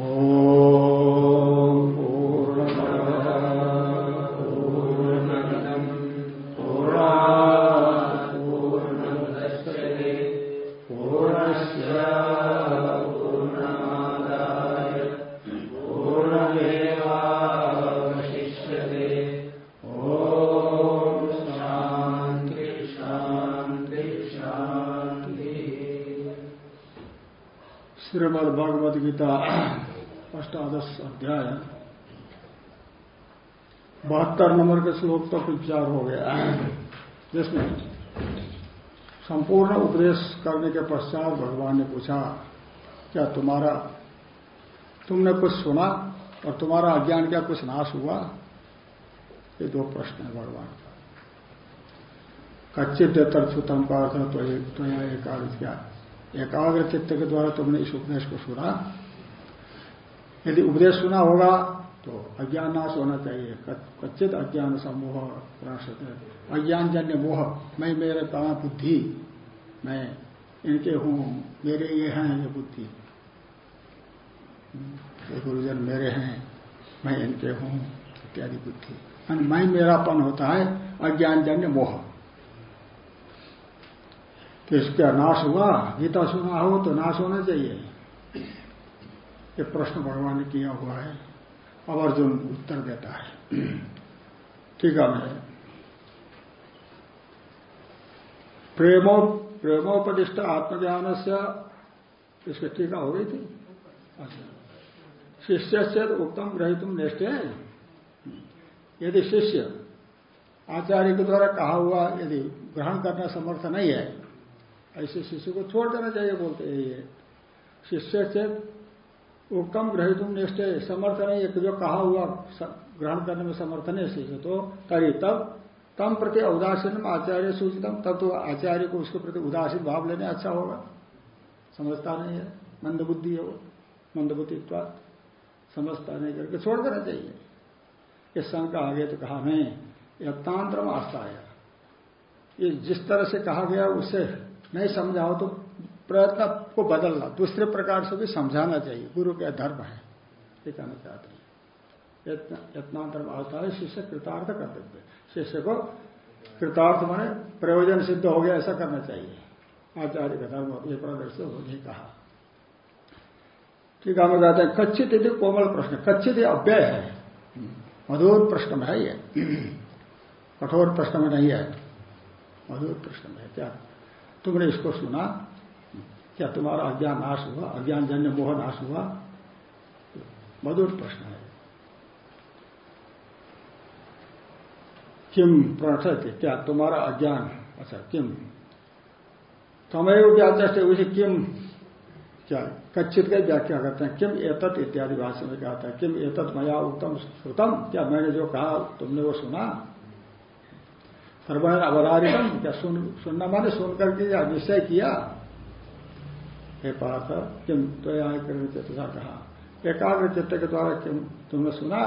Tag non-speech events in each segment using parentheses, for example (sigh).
Oh. अध्याय बहत्तर number के श्लोक तक विचार हो गया। जिसमें संपूर्ण उपदेश करने के पश्चात भगवान ने पूछा, क्या तुम्हारा, तुमने कुछ सुना और तुम्हारा अज्ञान क्या कुछ नाश हुआ? ये दो प्रश्न है भगवान का। कच्चित तत्सुतम का अर्थ तो यहाँ एकाग्र क्या एकाग्र चित्त के द्वारा तुमने इस उपदेश को सुना? यदि उपदेश सुना होगा तो अज्ञान नाश होना चाहिए। कच्चित अज्ञान समूह अज्ञान जन्य मोह, मैं मेरे कहा बुद्धि, मैं इनके हूँ, मेरे ये हैं, ये बुद्धि। ये गुरुजन मेरे हैं, मैं इनके हूँ, इत्यादि बुद्धि। मैं मेरापन होता है अज्ञान जन्य मोह। तो इसका नाश हुआ, गीता सुना हो तो नाश होना चाहिए। ये प्रश्न भगवान ने किया हुआ है। अब अर्जुन उत्तर देता है। ठीक है मैं प्रेमो, प्रेमोपदिष्ट आत्मज्ञान से इसकी टीका हो गई थी? अच्छा। शिष्य से उत्तम ग्रहितुम निष्ठे यदि शिष्य आचार्य के द्वारा कहा हुआ यदि ग्रहण करना समर्थ नहीं है, ऐसे शिष्य को छोड़ देना चाहिए बोलते है शिष्य से उत्तम ग्रहितुम निष्ठे समर्थ नहीं है जो कहा हुआ ग्रहण करने में समर्थ नहीं शिष्य तो तरी तब, तम प्रति उदासीन आचार्य सूचितम, तब तो आचार्य को उसके प्रति उदासीन भाव लेने अच्छा होगा। समझता नहीं है, मंदबुद्धि है वो मंदबुद्धि समझता नहीं करके छोड़ देना चाहिए। इस शंका आ गया तो कहा नहीं यत्तांतर में आस्था है। ये जिस तरह से कहा गया उससे नहीं समझाओ तो प्रयत्न को बदलना, दूसरे प्रकार से भी समझाना चाहिए। गुरु का धर्म है, ये कहना चाहते हैं। यत्नांतर आस्था है, शिष्य कृतार्थ कर देते शिष्य को कृतार्थ माने प्रयोजन सिद्ध हो गया, ऐसा करना चाहिए। आचार्य का धर्म ये प्रदर्शित हो नहीं कहा। ठीक है, हम कहते हैं, कच्चित यदि कोमल प्रश्न, कच्चित अव्यय है। मधुर प्रश्न है ये। कठोर प्रश्न में नहीं है। मधुर प्रश्न है, क्या? तुमने इसको सुना क्या तुम्हारा अज्ञान नाश हुआ? अज्ञान जन्य मोह नाश हुआ? मधुर प्रश्न है। किम प्रणठते क्या तुम्हारा अज्ञान अच्छा किम? तमेव व्याचष्ट उसे किम? क्या कच्चित का व्याख्या करते हैं। किम एतत इत्यादि भाषा में कहता है किम एतत मया उत्तम श्रुतम? क्या मैंने जो कहा, तुमने वो सुना? सर्वण अवधारितम। क्या सुन, सुनना माने सुन करके या निश्चय किया? हे पार्थ किम तो यहाँ तथा कहा एकाग्र चित्त के द्वारा किम तुमने सुना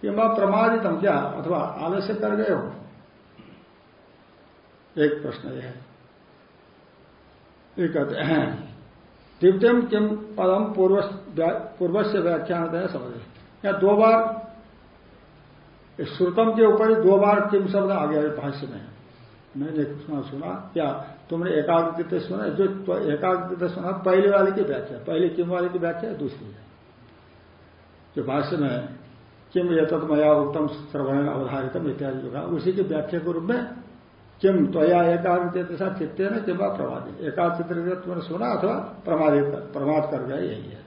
किम प्रमादितम क्या, अथवा आलस्य कर गए हो? एक प्रश्न यह है। ये कहते हैं द्वितीयम किम पदम पूर्व पूर्व से व्याख्यान है समझे या दो बार श्रुतम के ऊपर ही दो बार किम शब्द आ गया भाष्य में। मैंने सुना सुना क्या तुमने एकाग्रता सुना, जो तो एकाग्रता सुना, पहले वाले की व्याख्या, पहले किम वाले की व्याख्या, दूसरी है। जो भाष्य में, किम ये तत्मया उत्तम श्रवण अवधारितम इत्यादि जो कहा, उसी की व्याख्या के रूप में, किम त्वया एकाग्र साथ चित्ते न किंवा प्रमादित एकाग्र तुमने सुना अथवा प्रमादित प्रमाद कर गया, यही है।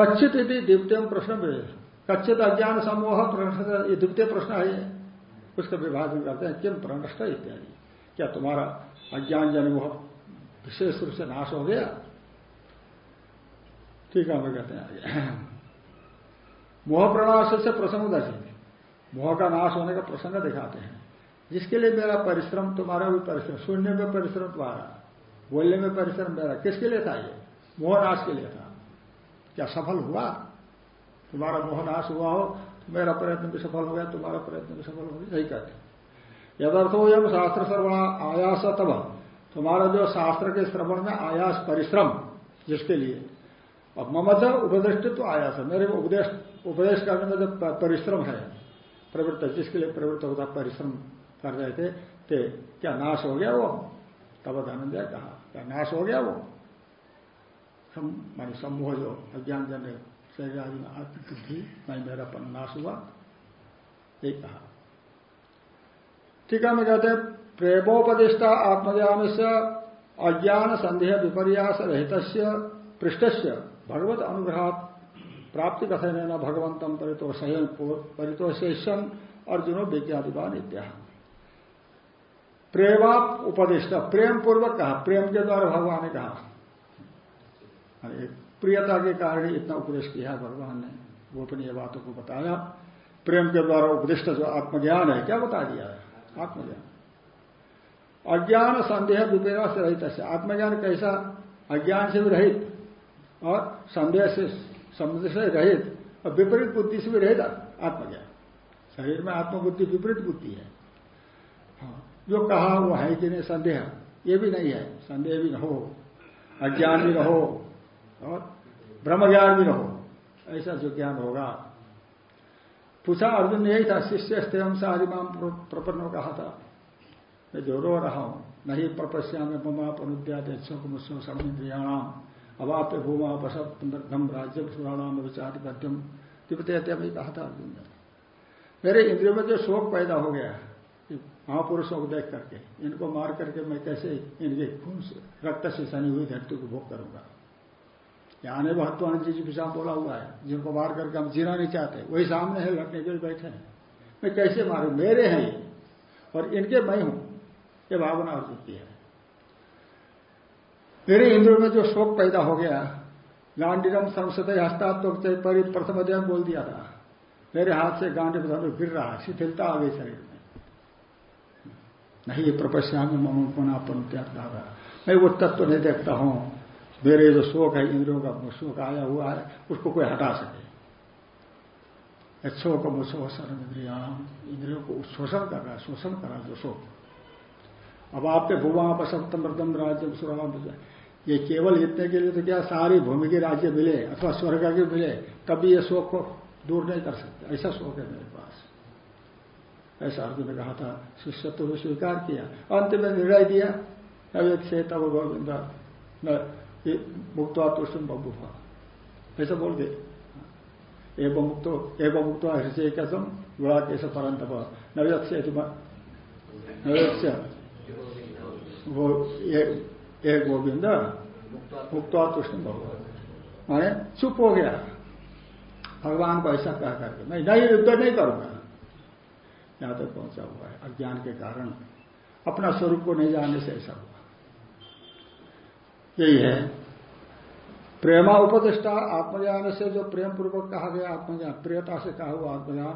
कच्चित यदि प्रश्न कच्चित अज्ञान समूह द्वितीय प्रश्न है। उसका विभाजन करते हैं, किम प्रणष्ट इत्यादि। क्या तुम्हारा अज्ञान जनमोह विशेष रूप से नाश हो गया? ठीक है, हमें कहते हैं आगे। मोह प्रणाश से प्रसंग दर्शित मोह का नाश होने का प्रसंग दिखाते हैं। जिसके लिए मेरा परिश्रम, तुम्हारा भी परिश्रम सुनने में परिश्रम तुम्हारा, बोलने में परिश्रम मेरा। किसके लिए था ये? मोहनाश के लिए था। क्या सफल हुआ? तुम्हारा मोहनाश हुआ हो मेरा प्रयत्न भी सफल हो गया, तुम्हारा प्रयत्न भी सफल हो गया। यही कहते यदर्थ हो यम शास्त्र श्रवण आयास तब तुम्हारा जो शास्त्र के श्रवण में आयास परिश्रम, जिसके लिए। अब ममत उपदृष्टित्व तो आया था मेरे उपदेश उपदेश करने में जो परिश्रम है, प्रवृत्त, जिसके लिए प्रवृत्त होता परिश्रम कर रहे थे, ते, क्या नाश हो गया वो? तब आनंद कहा, क्या नाश हो गया वो? मान समूह जो अज्ञान जन शरीर आदि में आत्मबुद्धि मैं मेरा पन नाश हुआ। ये कहा। है मैं कहते प्रेमोपदिष्टा आत्मज्ञान से अज्ञान संदेह विपर्यास रहित पृष्ठ भगवत अनुग्रह प्राप्ति कथन न भगवंतम परितोषयन परितोषेशन अर्जुनो विज्ञातिवान इत्या प्रेमा उपदिष्ट प्रेम पूर्वक कहा, प्रेम के द्वारा भगवान ने कहा। प्रियता के कारण इतना उपदेश किया भगवान ने। गोपनीय बातों को बताया। प्रेम के द्वारा उपदिष्ट जो आत्मज्ञान है, क्या बता दिया है? आत्मज्ञान। अज्ञान संदेह विपेरा से रहित ऐसे आत्मज्ञान कैसा? अज्ञान से भी रहित और संदेह से समुद्र से रहित और विपरीत बुद्धि से भी रहित आत्मज्ञान। शरीर में आत्मबुद्धि विपरीत बुद्धि है। हाँ जो कहा वो है कि नहीं संदेह। ये भी नहीं है। संदेह भी न हो। अज्ञान भी न हो। और ब्रह्म ज्ञान भी न हो। ऐसा जो ज्ञान होगा। पूछा अर्जुन ने यही था शिष्य स्थिरम से आदिमाम प्रपन्न कहा था। मैं जो रो रहा हूँ नहीं प्रपस्या में ममा पनुद्यात मुस्म समिंद्रियाणाम अवाप्य भूमा बसत बसम राज्य सुराणाम विचारिपत्यम तिब्बत में कहा था अर्जुन ने। मेरे इंद्रियों में जो शोक पैदा हो गया है महापुरुषों को देख करके, इनको मार करके मैं कैसे इनके खून से, रक्त से सनी हुई धरती को भोग करूँगा? यहाँ ने महत्वान जी पिछा बोला हुआ है, जिनको मार करके हम जीना नहीं चाहते, वही सामने है, लड़ने के लिए बैठे हैं। मैं कैसे मारू? मेरे हैं ये, और इनके मैं हूँ, ये भावना अर्जुन की है। मेरे इंद्रियों में जो शोक पैदा हो गया, गांडीरम संसद हस्तात्मक तो प्रथम अध्ययन बोल दिया था, मेरे हाथ से गांडी धनुष गिर रहा है, शिथिलता आ गई शरीर में। नहीं, ये प्रपस्या में ममपनापन त्याग कहा मैं वो तत्व नहीं देखता हूँ मेरे जो शोक है, इंद्रियों का शोक आया हुआ है, उसको कोई हटा सके। शोक मुशोषण इंद्रियाम इंद्रियों को शोषण कर रहा है, शोषण कर रहा है जो शोक। अब आपके भूमा बसंतम मृदम राज्य ये केवल इतने के लिए तो क्या सारी भूमि के राज्य मिले अथवा स्वर्ग के मिले, तभी ये शोक को दूर नहीं कर सकते। ऐसा शोक है मेरे पास। ऐसा अर्जुन ने कहा था शिष्यत्व को स्वीकार किया। अंत में निर्णय दिया अवेद से तब गोविंद मुक्तवा तुष्टम बबुफा ऐसा बोल गए एवं मुक्तो, एवं मुक्त हृषय कसम गुड़ा कैसे परंतप एक गोविंद मुक्तवा तुष्टम बबुआ माने चुप हो गया। भगवान को ऐसा कह करके मैं नहीं, युद्ध नहीं करूँगा। यहाँ तक पहुँचा हुआ है। अज्ञान के कारण अपना स्वरूप को नहीं जानने से ऐसा हुआ। यही है। प्रेमा उपदिष्टा, आत्मज्ञान से जो प्रेम पूर्वक कहा गया आत्मज्ञान, प्रियता से कहा हुआ आत्मज्ञान,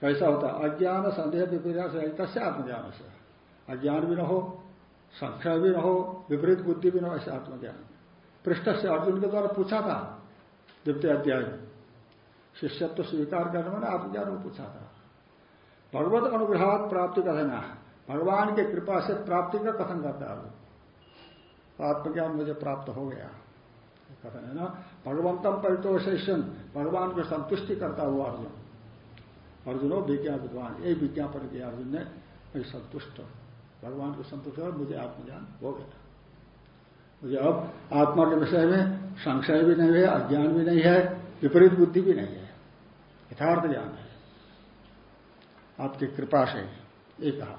कैसा होता है? अज्ञान, संदेह विपर्या से कैसे आत्मज्ञान से अज्ञान भी न हो संख्या भी न हो, विपरीत बुद्धि भी न हो, ऐसे आत्मज्ञान। पृष्ठ से अर्जुन के द्वारा पूछा था, द्वितीय अध्याय में। शिष्यत्व स्वीकार करने में आत्मज्ञान को पूछा था। भगवत अनुग्रह प्राप्ति कथन भगवान के कृपा से प्राप्ति का कथन करता है। आत्मज्ञान मुझे प्राप्त हो गया। कथन है ना, भगवंतम परितोषेशन भगवान को संतुष्टि करता हुआ अर्जुन। अर्जुनो, विज्ञान विद्वान यही विज्ञापन किया अर्जुन ने, मैं संतुष्ट भगवान को संतुष्ट कर मुझे आत्मज्ञान हो गया। मुझे अब आत्मा के विषय में संशय भी नहीं है, अज्ञान भी नहीं है, विपरीत बुद्धि भी नहीं है। यथार्थ ज्ञान है। आपकी कृपा से, ये कहा।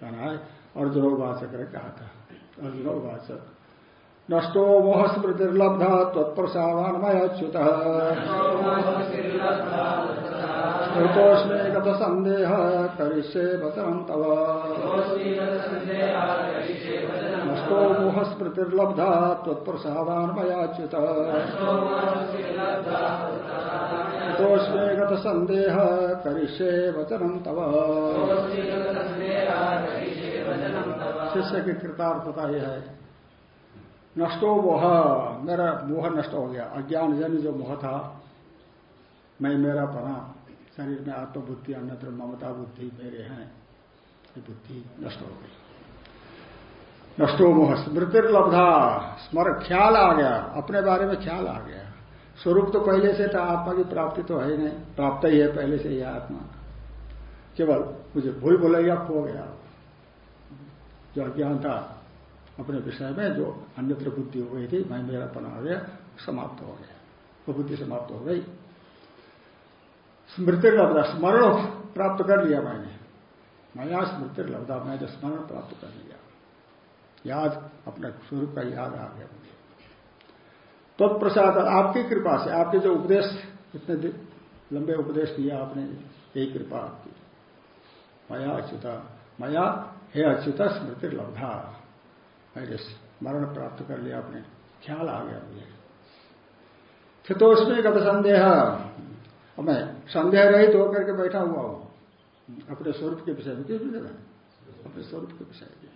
कहना है, अर्जुन वाचक कहा था अर्जुन वाचक नष्टो मोह स्मृतिर्लब्ध त्वत्प्रसादान्मयच्युत स्मृतोस्मे गत संदेह करिष्ये वचनं तव। नष्टो मोह स्मृतिर्लब्ध त्वत्प्रसादान्मयाच्युत स्मृतोस्मे गत संदेह करिष्ये वचनं तव। शिष्य की कृतार्थता यह है। नष्टो मोह, मेरा मोह नष्ट हो गया। अज्ञान जन जो मोह था, मैं मेरा पना, शरीर में आत्मबुद्धि, अन्यत्र ममता बुद्धि, मेरे हैं, ये बुद्धि नष्ट हो गई। नष्टो मोह स्मृति लब्धा, स्मर ख्याल आ गया, अपने बारे में ख्याल आ गया। स्वरूप तो पहले से था, आत्मा की प्राप्ति तो है नहीं, प्राप्त ही है पहले से ही आत्मा। केवल मुझे भूल भुलैया खो गया। जो अज्ञान था अपने विषय में जो अन्यत्र बुद्धि हो गई थी, मैं मेरा पना गया, समाप्त हो गया। वो बुद्धि समाप्त हो गई। स्मृति लब्धा, स्मरण प्राप्त कर लिया मैंने। मया स्मृति लब्धा मैंने स्मरण प्राप्त कर लिया। याद, अपने स्वरूप का याद आ गया मुझे। तत्प्रसाद तो आपकी कृपा से, आपके जो उपदेश, इतने लंबे उपदेश दिया आपने यही कृपा आपकी। मया अच्युता मया हे अच्युता, स्मृति लब्धा। मैंने स्मरण प्राप्त कर लिया, अपने ख्याल आ गया मुझे। फिर तो उसमें गत संदेह मैं संदेह रहित होकर के बैठा हुआ हूँ। अपने स्वरूप के विषय में किस विषय अपने स्वरूप के विषय में।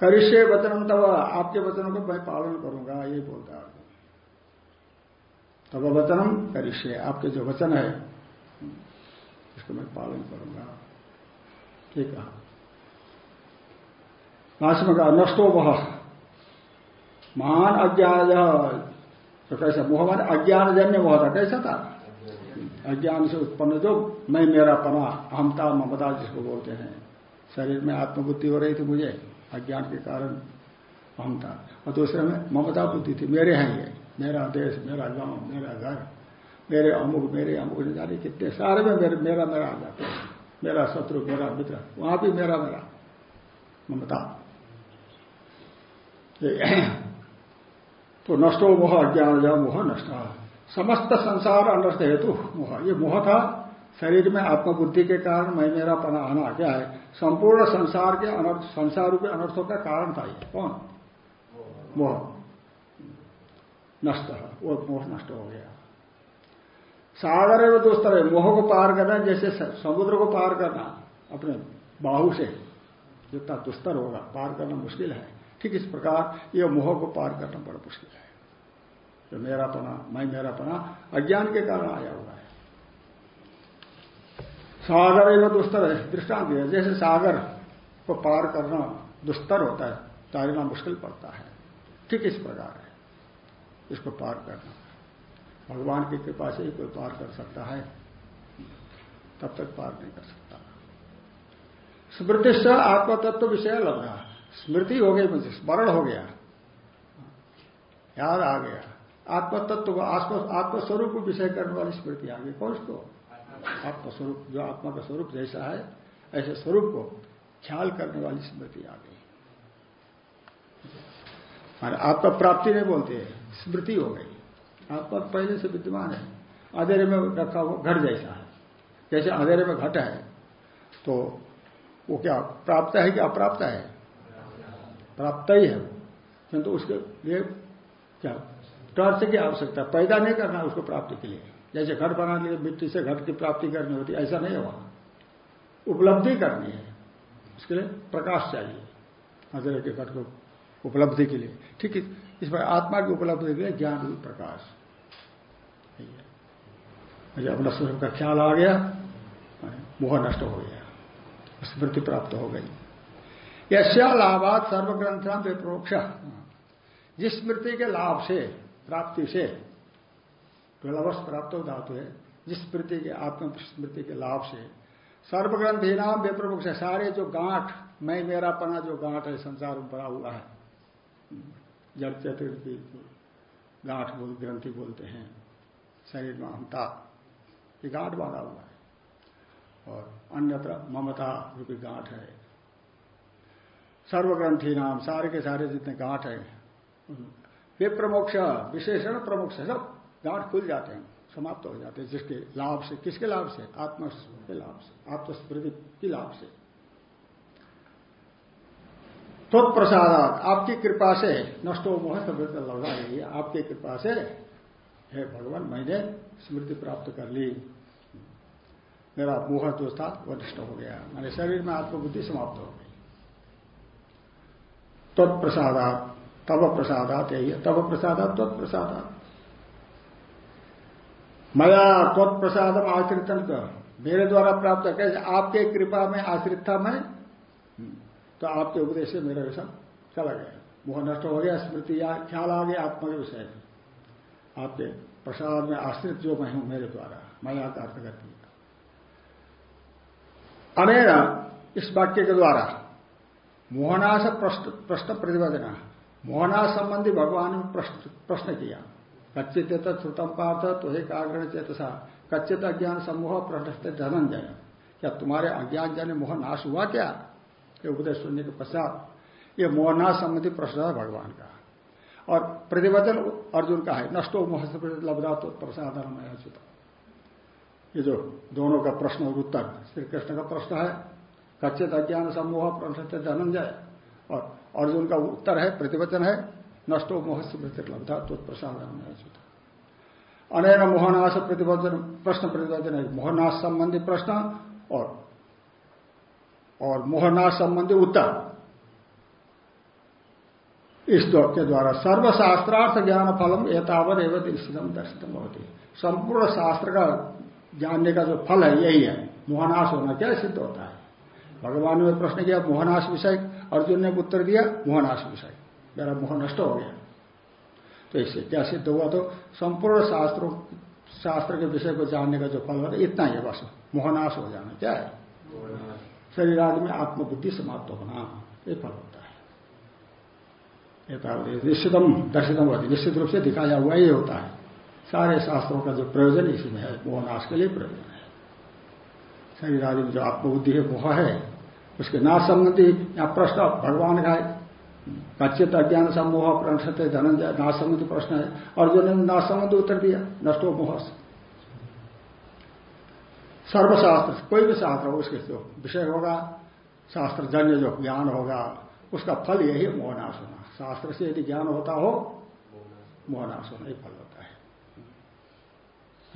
करिष्य वचन तब आपके वचनों को मैं पालन करूँगा, ये बोलता है। तब वचनम करिष्य, आपके जो वचन है, इसको मैं पालन करूँगा। ठीक है। भाष्य का नष्टो वह महान अज्ञान तो कैसा? मोह मान अज्ञानजन्य मोह था कैसा था? अज्ञान से उत्पन्न जो मैं मेरा पना अहमता ममता जिसको बोलते हैं, शरीर में आत्मबुद्धि हो रही थी मुझे, अज्ञान के कारण अहमता और दूसरे में ममता बुद्धि थी, मेरे हैं ये, मेरा देश, मेरा गाँव, मेरा घर, मेरे अमुक मेरे अमुक जाने कितने सारे में मेरे, मेरा मेरा आ जाते मेरा शत्रु, मेरा मित्र, वहाँ भी मेरा मेरा। ममता (clears throat) तो नष्टो मोह अज्ञान जा मोह, नष्ट। समस्त संसार अनर्थ हेतु मोह। ये मोह था। शरीर में आत्मबुद्धि के कारण मैं मेरा पना आना क्या है संपूर्ण संसार के अनर्थ, संसार रूपी अनर्थों का कारण था ये। कौन? मोह। नष्ट। वो मोह नष्ट हो गया। सागर एवं दोस्तर है मोह को पार करना, जैसे समुद्र को पार करना, अपने बाहु से, जितना दुस्तर होगा, पार करना मुश्किल है। ठीक इस प्रकार यह मोह को पार करना बड़ा मुश्किल है। जो मेरा पना मैं मेरा पना अज्ञान के कारण आया हुआ है। सागर एवं दुस्तर है दृष्टांत है जैसे सागर को पार करना दुस्तर होता है तारना मुश्किल पड़ता है। ठीक इस प्रकार है, इसको पार करना। भगवान की कृपा से ही कोई पार कर सकता है। तब तक पार नहीं कर सकता। स्मृति से आत्मतत्व विषय लग रहा स्मृति हो गई मुझे, स्मरण हो गया। याद आ गया। आत्म तत्व को आत्मस्वरूप को विषय करने वाली स्मृति आ गई। कौन उसको आत्मस्वरूप, जो आत्मा का स्वरूप जैसा है, ऐसे स्वरूप को ख्याल करने वाली स्मृति आ गई। आत्मा प्राप्ति नहीं बोलते, स्मृति हो गई। आत्मा पहले से विद्यमान है। अंधेरे में रखा हुआ घट जैसा है। जैसे अंधेरे में घट है तो वो क्या प्राप्त है कि अप्राप्त है? प्राप्त ही है। किंतु उसके लिए क्या टॉर्च की आवश्यकता पैदा नहीं करना उसको प्राप्ति के लिए। जैसे घट बनाने के मिट्टी से घट की प्राप्ति करनी होती, ऐसा नहीं है वहाँ उपलब्धि करनी है। उसके लिए प्रकाश चाहिए अंधेरे के घट को उपलब्धि के लिए। ठीक है इस पर आत्मा की उपलब्धि के लिए ज्ञान रूप प्रकाश। मुझे अपना स्वरूप का ख्याल आ गया, मोह नष्ट हो गया, स्मृति प्राप्त हो गई। यश्या लाभात सर्वग्रंथाम विप्रोक्ष। जिस स्मृति के लाभ से, प्राप्ति से प्रलवश प्राप्त हो धातु है, जिस स्मृति के, आत्म स्मृति के लाभ से सर्वग्रंथी नाम विप्रमुख सारे जो गांठ, मैं, मेरा, पना जो गांठ है, संसार में पड़ा हुआ है। जड़ चतुर्थी गांठ बोल, ग्रंथि बोलते हैं। शरीर में अहमता ये गांठ बांधा हुआ है। और अन्यत्र ममता रूपी गांठ है। सर्वग्रंथी नाम, सारे के सारे जितने गांठ है वे प्रमोक्ष विशेषण प्रमुख से सब गांठ खुल जाते हैं, समाप्त हो जाते हैं। जिसके लाभ से, किसके लाभ से? आत्मा के लाभ से आत्मस्मृति की लाभ से। तो प्रसाद आपकी कृपा से नष्टो मोह समृद्ध लगा रही है। आपकी कृपा से हे भगवान, मैंने स्मृति प्राप्त कर ली। मेरा मोह जो था वह नष्ट हो गया। मेरे शरीर में आत्मबुद्धि समाप्त हो गई। तत्प्रसादात तब प्रसादात, यही है। तब प्रसादात तत्प्रसादात मया तत्प्रसादम आश्रितन कर। मेरे द्वारा प्राप्त कैसे आपके कृपा में आश्रित था मैं। तो आपके उपदेश से मेरा विषम चला गया। मोह नष्ट हो गया, स्मृति या ख्याल आ गया, आत्मा के विषय में। आपके प्रसाद में आश्रित जो मैं हूँ, मेरे द्वारा, मैं का अर्थ कर दिया। अनेरा इस वाक्य के द्वारा, मोहनाश प्रश्न प्रतिपादना मोहनाश संबंधी भगवान ने प्रश्न किया। कच्चित श्रुतम पार्थ तो हे काग्रण चेतसा। कच्चित अज्ञान समूह प्रश्न धनंजय। क्या तुम्हारे अज्ञान जन मोह नाश हुआ क्या? ये उपदेश सुनने के पश्चात ये मोहनाश संबंधी प्रश्न है भगवान का। और प्रतिवचन अर्जुन का है, नष्टो मोह से लबदा तो प्रसादन ये जो दोनों का प्रश्न और उत्तर, श्री कृष्ण का प्रश्न है, कच्चित अज्ञान समूह प्रश्न धनंजय और अर्जुन का उत्तर है, प्रतिवचन है, नष्टो मोह से लब्धा तो प्रसादन अनैन मोहनाश प्रतिवचन, प्रश्न प्रतिवचन है मोहनाश संबंधी प्रश्न और और मोहनाश संबंधी उत्तर। इस के द्वारा सर्वशास्त्रार्थ ज्ञान फलम एतावर एवं निश्चितम दर्शितम होती संपूर्ण शास्त्र का जानने का जो फल है, यही है। मोहनाश होना क्या सिद्ध होता है? भगवान ने प्रश्न किया, मोहनाश विषय। अर्जुन ने उत्तर दिया, मोहनाश विषय। मेरा मोह नष्ट हो गया। तो इससे क्या सिद्ध हुआ? तो संपूर्ण शास्त्रों, शास्त्र के विषय को जानने का जो फल होता है, इतना ही बस। मोहनाश हो जाना क्या है? शरीर आदि में आत्मबुद्धि समाप्त होना, ये फल होता है। निश्चितम, दर्शितम होती, निश्चित रूप से दिखाया हुआ ही होता है। सारे शास्त्रों का जो प्रयोजन इसी में है मोहनाश के लिए प्रयोजन है। शरीर आदि में जो आत्मबुद्धि है मोह है, उसके नाश संबंधी या प्रश्न, भगवान का कच्चित अज्ञान समूह प्रणते धनंजय, नाश संबंधी प्रश्न है अर्जुन ने नाश संबंधी उत्तर दिया, नष्टो मोह सर्वशास्त्र कोई भी शास्त्र हो, उसके जो विषय होगा, शास्त्र जन्य जो ज्ञान होगा, उसका फल यही मोहनाश होना शास्त्र से यदि ज्ञान होता हो मोहनाश होना ही फल होता है।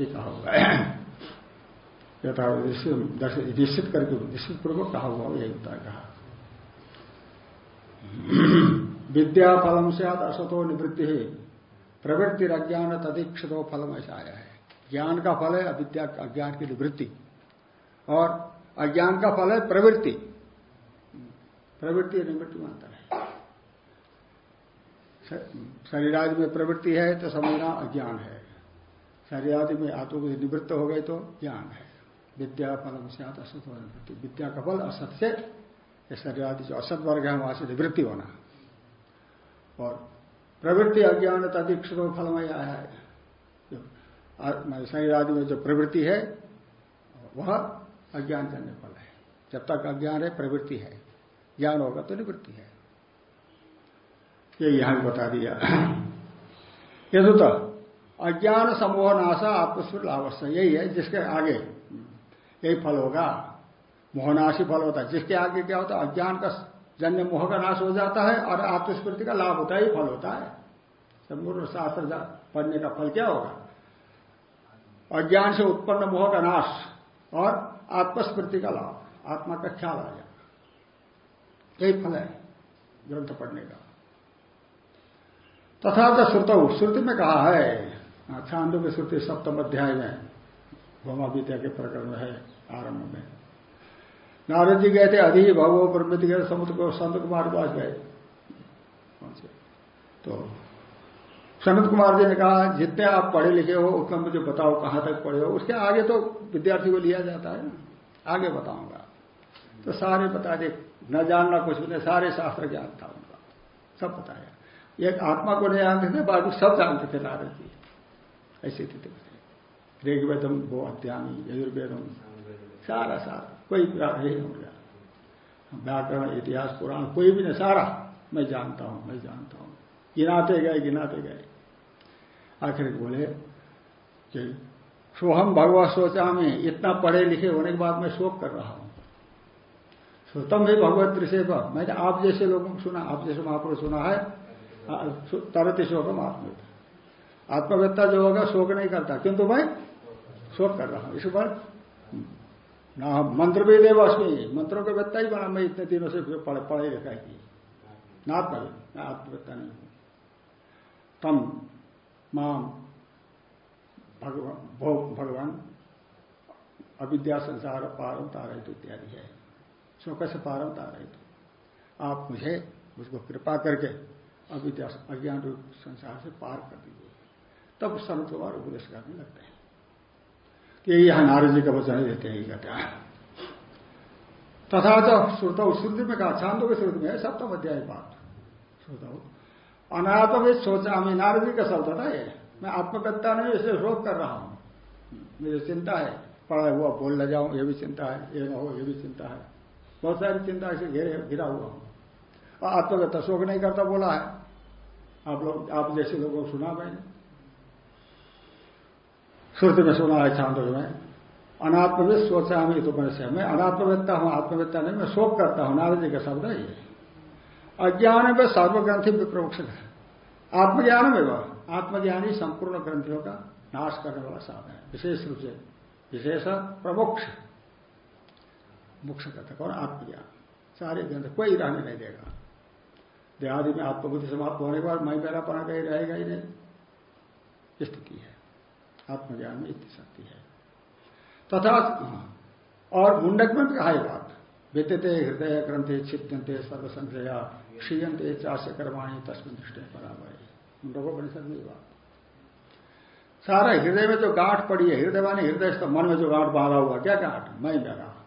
ये कहा होगा यथा निश्चित करके निश्चित पूर्वक कहा हुआ यही होता है कहा। विद्या फलम से असतो निवृत्ति है। प्रवृत्ति अज्ञान तदीक्षितो फलम ऐसा आया है। ज्ञान का फल है, अविद्या अज्ञान की निवृत्ति। और अज्ञान का फल है प्रवृत्ति। प्रवृत्ति निवृत्ति मानता है। शरीरादि में प्रवृत्ति है तो समझना अज्ञान है। शरीरादि में आत्म निवृत्त हो गए तो ज्ञान है। विद्या फलम से असत निवृत्ति। विद्या का फल असत से ये शरीर आदि जो असत वर्ग है, वहाँ से निवृत्ति होना। और प्रवृत्ति अज्ञान तदीक्षित फल में आया है। शरीर आदि में जो प्रवृत्ति है, वह अज्ञान जन्य फल है। जब तक अज्ञान है, प्रवृत्ति है। ज्ञान होगा तो निवृत्ति है। ये यहाँ बता दिया। (clears throat) यदु तो अज्ञान, समूह, नाशा, आत्मस्वरूप लाभस्य यही है जिसके आगे। यही फल होगा। मोहनाशी फल होता है। जिसके आगे क्या होता है? अज्ञान का जन्य मोह का नाश हो जाता है और आत्मस्मृति का लाभ होता ही। फल होता है। संपूर्ण शास्त्र पढ़ने का फल क्या होगा? अज्ञान से उत्पन्न मोह का नाश। और आत्मस्मृति का लाभ, आत्मा का ख्याल आ जाए। यही फल है ग्रंथ पढ़ने का। तथा तो श्रुत, श्रुति में कहा है, छांदो की श्रुति सप्तम अध्याय में भौमा विद्या के प्रकरण है, आरंभ में। नारद जी गए थे अधि भगव प्रवृत्ति गए समुद्र को, संत कुमार पास गए। तो सनत कुमार जी ने कहा, जितने आप पढ़े लिखे हो उतना मुझे बताओ कहाँ तक पढ़े हो। उसके आगे तो विद्यार्थी को लिया जाता है ना। आगे बताऊँगा। तो सारे बता दे न जानना कुछ भी नहीं, सारे शास्त्र ज्ञान था उनका। सब बताया एक आत्मा को नहीं जानते थे, बाकी सब जानते थे नारद जी। ऐसी स्थिति में ऋग्वेदम, वो अध्यामी यजुर्वेदम, सारा सारा। कोई नहीं हो गया। व्याकरण, इतिहास, पुराण, कोई भी नहीं, सारा मैं जानता हूँ, मैं जानता हूँ। गिनाते गए गिनाते गए। आखिर बोले कि सोहम भगवत सोचा में इतना पढ़े लिखे होने के बाद मैं शोक कर रहा हूँ। श्रोतम भी भगवत दृश्य पर मैंने आप जैसे लोगों को सुना आप जैसे महापुरुष सुना है तरत शोकम आत्मवेत्ता आत्मवेत्ता जो होगा शोक नहीं करता। किंतु मैं शोक कर रहा हूँ। इस पर ना मंत्र भी देव अस्मी। मंत्रों का वेत्ता ही बना मैं इतने दिनों से पढ़, पढ़ाई लिखा की। नात्मा मैं आत्मवेत्ता नहीं हूँ। तम माम भगवान अविद्या संसार, पारम तारित इत्यादि है। शोक से पारम तारित आप मुझे मुझको कृपा करके अविद्या, अज्ञान रूप संसार से पार कर दीजिए। तब संत कुमार उपदेश करने लगते हैं। कि यहाँ नारद जी का वचन देते हैं कहते हैं। तथा तो श्रुत, श्रुति में कहा, छांदो के श्रुति में सप्तम अध्याय बात। श्रुत अनात्मविद सोचा मैं नारद का शब्द था ये। मैं आत्मकर्ता नहीं, इसे शोक कर रहा हूँ। मुझे चिंता है। पढ़ा हुआ, बोल न जाऊँ, ये भी चिंता है। ये न हो, ये भी चिंता है। बहुत सारी चिंता से घेरे, घिरा हुआ हूँ। और आत्मगत शोक नहीं करता बोला है। आप लोग, आप जैसे लोगों को सुना मैंने। श्रुति में सुना है छांदों में। अनात्मविद सोचा हमें तो मैं मैं अनात्मवेत्ता हूँ आत्मवेत्ता नहीं, मैं शोक करता हूँ। नारद जी का शब्द है ये। अज्ञान में सर्वग्रंथि विप्रोक्ष आत्मज्ञान में वह आत्मज्ञानी संपूर्ण ग्रंथियों का नाश करने वाला साधन है। विशेष रूप से, विशेष प्रमोक्ष। मोक्ष करता कौन आत्मज्ञान। सारे ग्रंथ कोई रहने नहीं देगा। देहादि में आत्मबुद्धि समाप्त होने के बाद मैं मेरा पना कहीं रहेगा ही नहीं। स्थिति है। आत्मज्ञान में इतनी शक्ति है। तथा और मुंडक में कहा बात। विद्यते हृदय ग्रंथे छिद्यंते सर्वसंशया। क्षीयंते चाष्य कर्माणी तस्मिन दृष्टि बराबर मुंडको परिषद में बात सारा हृदय में जो गांठ पड़ी है हृदय माने हृदय मन में जो गांठ बांधा हुआ, क्या गांठ? मैं मेरा।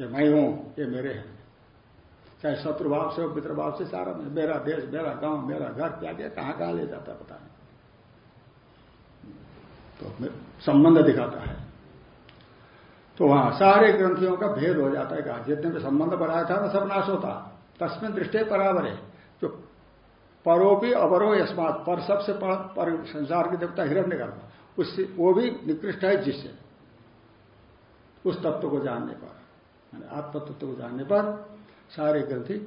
ये मैं हूँ, ये मेरे हैं। चाहे शत्रुभाव से हो पितृभाव से, सारा मेरा देश, मेरा गाँव, मेरा घर, क्या क्या कहाँ कहाँ ले जाता पता नहीं। तो संबंध दिखाता है। तो वहाँ सारे ग्रंथियों का भेद हो जाता है जितने भी संबंध बनाया था ना सब नाश होता। तस्मिन दृष्टि बराबर है। जो परोपी अवरो यस्मात पर सबसे पर, पर संसार की देवता हिरण्य गर्भ उससे वो भी निकृष्ट है जिससे। उस तत्व को जानने पर आत्म तत्व को जानने पर सारे ग्रंथि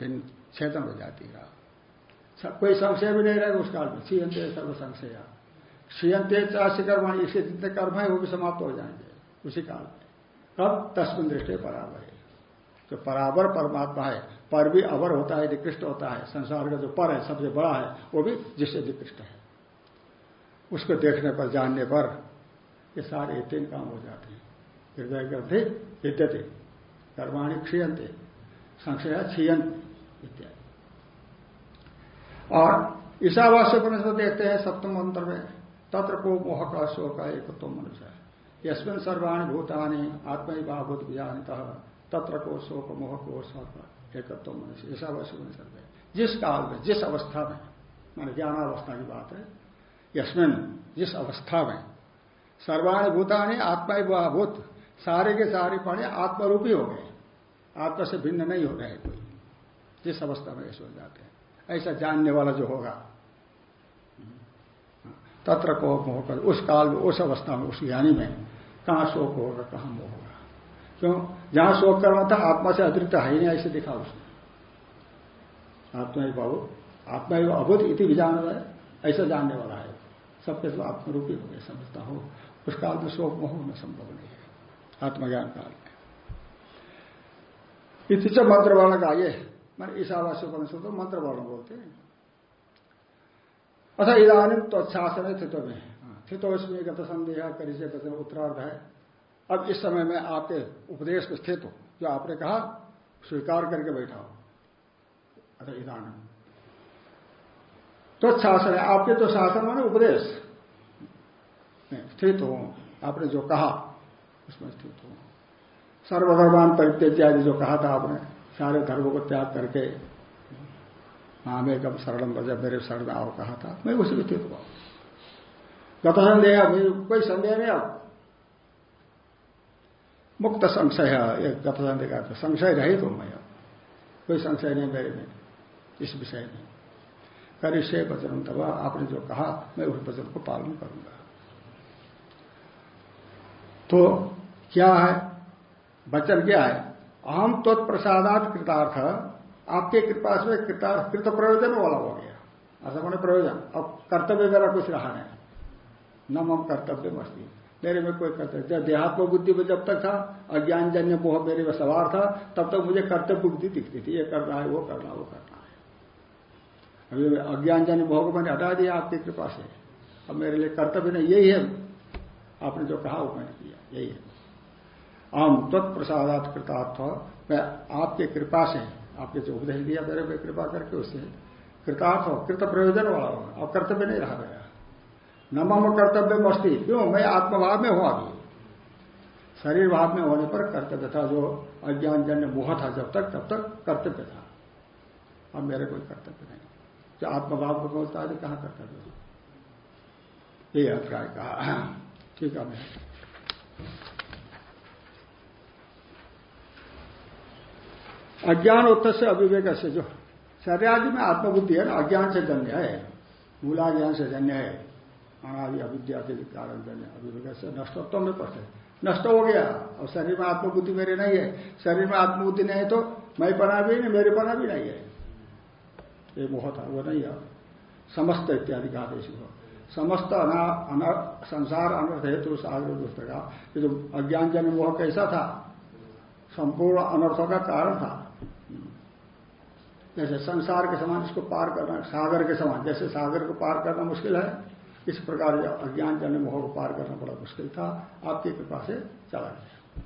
भिन्न छेदन हो जाती है। कोई संशय भी नहीं रहेगा उस काल में। क्षीयंते सर्व संशय। क्षीयंते चाष्य कर्म इसके जितने कर्म है वो भी समाप्त हो जाएँगे उसी काल में। कब तस्मिन दृष्टि बराबर है। जो बराबर परमात्मा है, पर भी अवर होता है निकृष्ट होता है, संसार का जो पर है, सबसे बड़ा है, वो भी जिससे निकृष्ट है। उसको देखने पर, जानने पर, ये सारे तीन काम हो जाते हैं। हृदय ग्रंथि विद्यते, कर्माणी क्षीयते संशय क्षीयंत इत्यादि। और ईशावास्य उपनिषद देखते हैं, सप्तम मंत्र में, तत्र को मोह का शोक एक एकत्व मनुष्य है। यशमिन सर्वाणी भूतानी आत्मी भाभूत विजानित तत्र को शोक मोह को एकत्व मनुष्य ईशावास्य उपनिषद में जिस काल में, जिस अवस्था में, मान ज्ञानावस्था की बात है यशमिन जिस अवस्था में, सर्वाणी भूतानी आत्मा भूत सारे के सारे प्राणी आत्मरूपी हो गए, आत्मा से भिन्न नहीं हो गए कोई। जिस अवस्था में ऐसे हो जाते हैं। ऐसा जानने वाला जो होगा, तत्र को मोह उस काल में, उस अवस्था में, उस ज्ञानी में, कहाँ शोक होगा, कहाँ मोह होगा। क्यों? जहाँ शोक करना था, आत्मा से अतिरिक्त है ही नहीं, ऐसे दिखा उसने। आत्मा ही आत्मा ही अभुत इति भी जान रहा है, ऐसा जानने वाला है। सबके सब आत्मरूपी हो गए, समझता हो। उस काल में शोक मोह होना संभव नहीं है। आत्मज्ञान काल में। इतिच मंत्र वर्ण का ये मैंने ईशावास्य उपनिषद तो मंत्र वर्ण बोलते हैं। अथा इधानी तो अच्छासन है। थितो में थितो इसमें गत संदेह करी से उत्तरार्ध है। अब इस समय में आपके उपदेश में स्थित हो। जो आपने कहा, स्वीकार करके बैठा हो। अथा इधान तो शासन है आपके तो शासन माने उपदेश। स्थित हो। आपने जो कहा, उसमें स्थित हो। सर्वधर्मान इत्यादि जो कहा था आपने, सारे धर्मों को त्याग करके हमें कब शरणम बजा मेरे शरण आओ कहा था, मैं उसी में स्थित हुआ। गत संदेह कोई संदेह नहीं अब मुक्त संशय गत संदेह का संशय रही तो मैं कोई संशय नहीं, मेरे में इस विषय में। करिष्य वचन तब आपने जो कहा, मैं उस वचन को पालन करूँगा। तो क्या है? वचन क्या है? अहम तत्प्रसादात कृतार्थ। आपके कृपा से कृतार्थ, कृत प्रयोजन वाला हो गया। ऐसा मैंने प्रयोजन। अब कर्तव्य मेरा कुछ रहा नहीं। न मम कर्तव्य मस्ती मेरे में कोई कर्तव्य जब देहात्म बुद्धि में जब तक था अज्ञान जन्य मोह मेरे में सवार था, तब तक मुझे कर्तव्य बुद्धि दिखती थी। ये करना है, वो करना वो करना है। अभी अज्ञान जन्य मोह को मैंने हटा दिया, आपकी कृपा से। अब मेरे लिए कर्तव्य नहीं, यही है। आपने जो कहा, वो मैंने किया। यही है। आम तत्प्रसादात कृतार्थ। मैं आपके कृपा से, आपके जो उपदेश दिया, मेरे पे कृपा करके उससे कृतार्थ हो कृत प्रयोजन वाला होगा। अब कर्तव्य नहीं रहा गया न मम कर्तव्य मस्ती क्यों? मैं आत्मभाव में हूँ अभी। शरीर भाव में होने पर कर्तव्य था, जो अज्ञान जन्य मोह था जब तक, तब तक कर्तव्य था। अब मेरे कोई कर्तव्य नहीं। जो आत्मभाव को बोलता है कहाँ कर्तव्य ये अभिप्राय कहा (clears throat) ठीक है, मैं अज्ञान उत्तर से अविवेक से जो शरीर में आत्मबुद्धि है ना, अज्ञान से जन्य है। मूला ज्ञान से जन्य है। अनादि अविद्या के कारण जन्य अविवेक से नष्टत्व में पड़ते नष्ट हो गया। और शरीर में आत्मबुद्धि मेरे नहीं है। शरीर में आत्मबुद्धि नहीं है तो मैं पना भी नहीं मेरे पना भी नहीं है। ये मोह था वो नहीं है। समस्त इत्यादि का आदेश हो समस्त अना, अना संसार अनर्थ हेतु सागर दुष्ट का ये जो अज्ञान जन मोह कैसा था? संपूर्ण अनर्थों का कारण था। जैसे संसार के समान इसको पार करना सागर के समान। जैसे सागर को पार करना मुश्किल है इस प्रकार अज्ञान जन्य मोह को पार करना बड़ा मुश्किल था। आपकी कृपा से चला गया।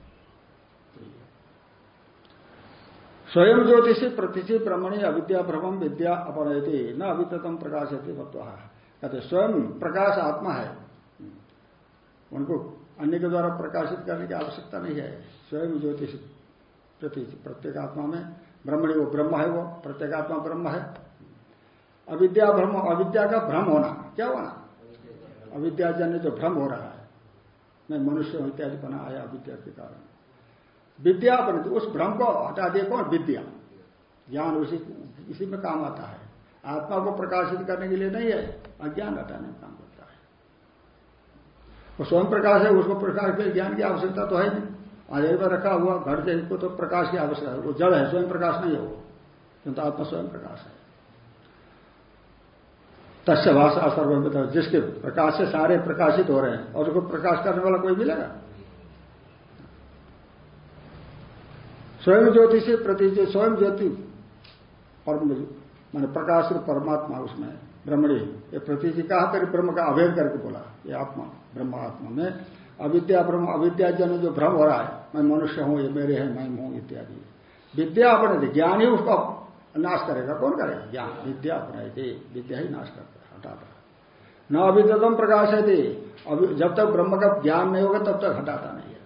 स्वयं ज्योतिषी प्रतिशि ब्रह्मणी अविद्या भ्रमम विद्या अपनयती। न अविततम प्रकाशती मत्व। कहते स्वयं प्रकाश आत्मा है। उनको अन्य के द्वारा प्रकाशित करने की आवश्यकता नहीं है। स्वयं ज्योतिष प्रति प्रत्येक आत्मा में ब्रह्मणी वो ब्रह्म है, वो प्रत्येगात्मा ब्रह्म है। अविद्या भ्रम अविद्या का भ्रम होना, क्या होना? अविद्याजन्य जो भ्रम हो रहा है, मैं मनुष्य हूँ इत्यादि बना आया अविद्या के कारण। विद्या बने उस भ्रम को हटा दिए कौन? विद्या। ज्ञान उसी, इसी में काम आता है। आत्मा को प्रकाशित करने के लिए नहीं है, अज्ञान हटाने में काम करता है। वो स्वयं प्रकाश है, उसको प्रकाश के ज्ञान की आवश्यकता तो है नहीं। आधेर में रखा हुआ, घर को तो प्रकाश की आवश्यकता है। वो जड़ है, स्वयं प्रकाश नहीं है वो, किंतु आत्मा स्वयं प्रकाश है। तस्य भाषा सर्वमित जिसके प्रकाश से सारे प्रकाशित हो रहे हैं, और उसको प्रकाश करने वाला कोई मिलेगा? स्वयं ज्योति से प्रति स्वयं ज्योति परम मैंने प्रकाश परमात्मा उसमें ब्रह्मणी ये प्रति जी कहा फिर ब्रह्म का अभेद करके बोला? ये आत्मा ब्रह्म आत्मा में। अविद्या ब्रह्म, अविद्या जन जो भ्रम हो रहा है, मैं मनुष्य हूँ, ये मेरे हैं, मैं हूँ, इत्यादि। विद्या अपने ज्ञान ही उसका नाश करेगा, कौन करेगा? ज्ञान, विद्या अपने विद्या ही नाश करता हटाता। न अविद्यतम प्रकाश है थी जब तक ब्रह्म का ज्ञान नहीं होगा, तब तक हटाता नहीं है।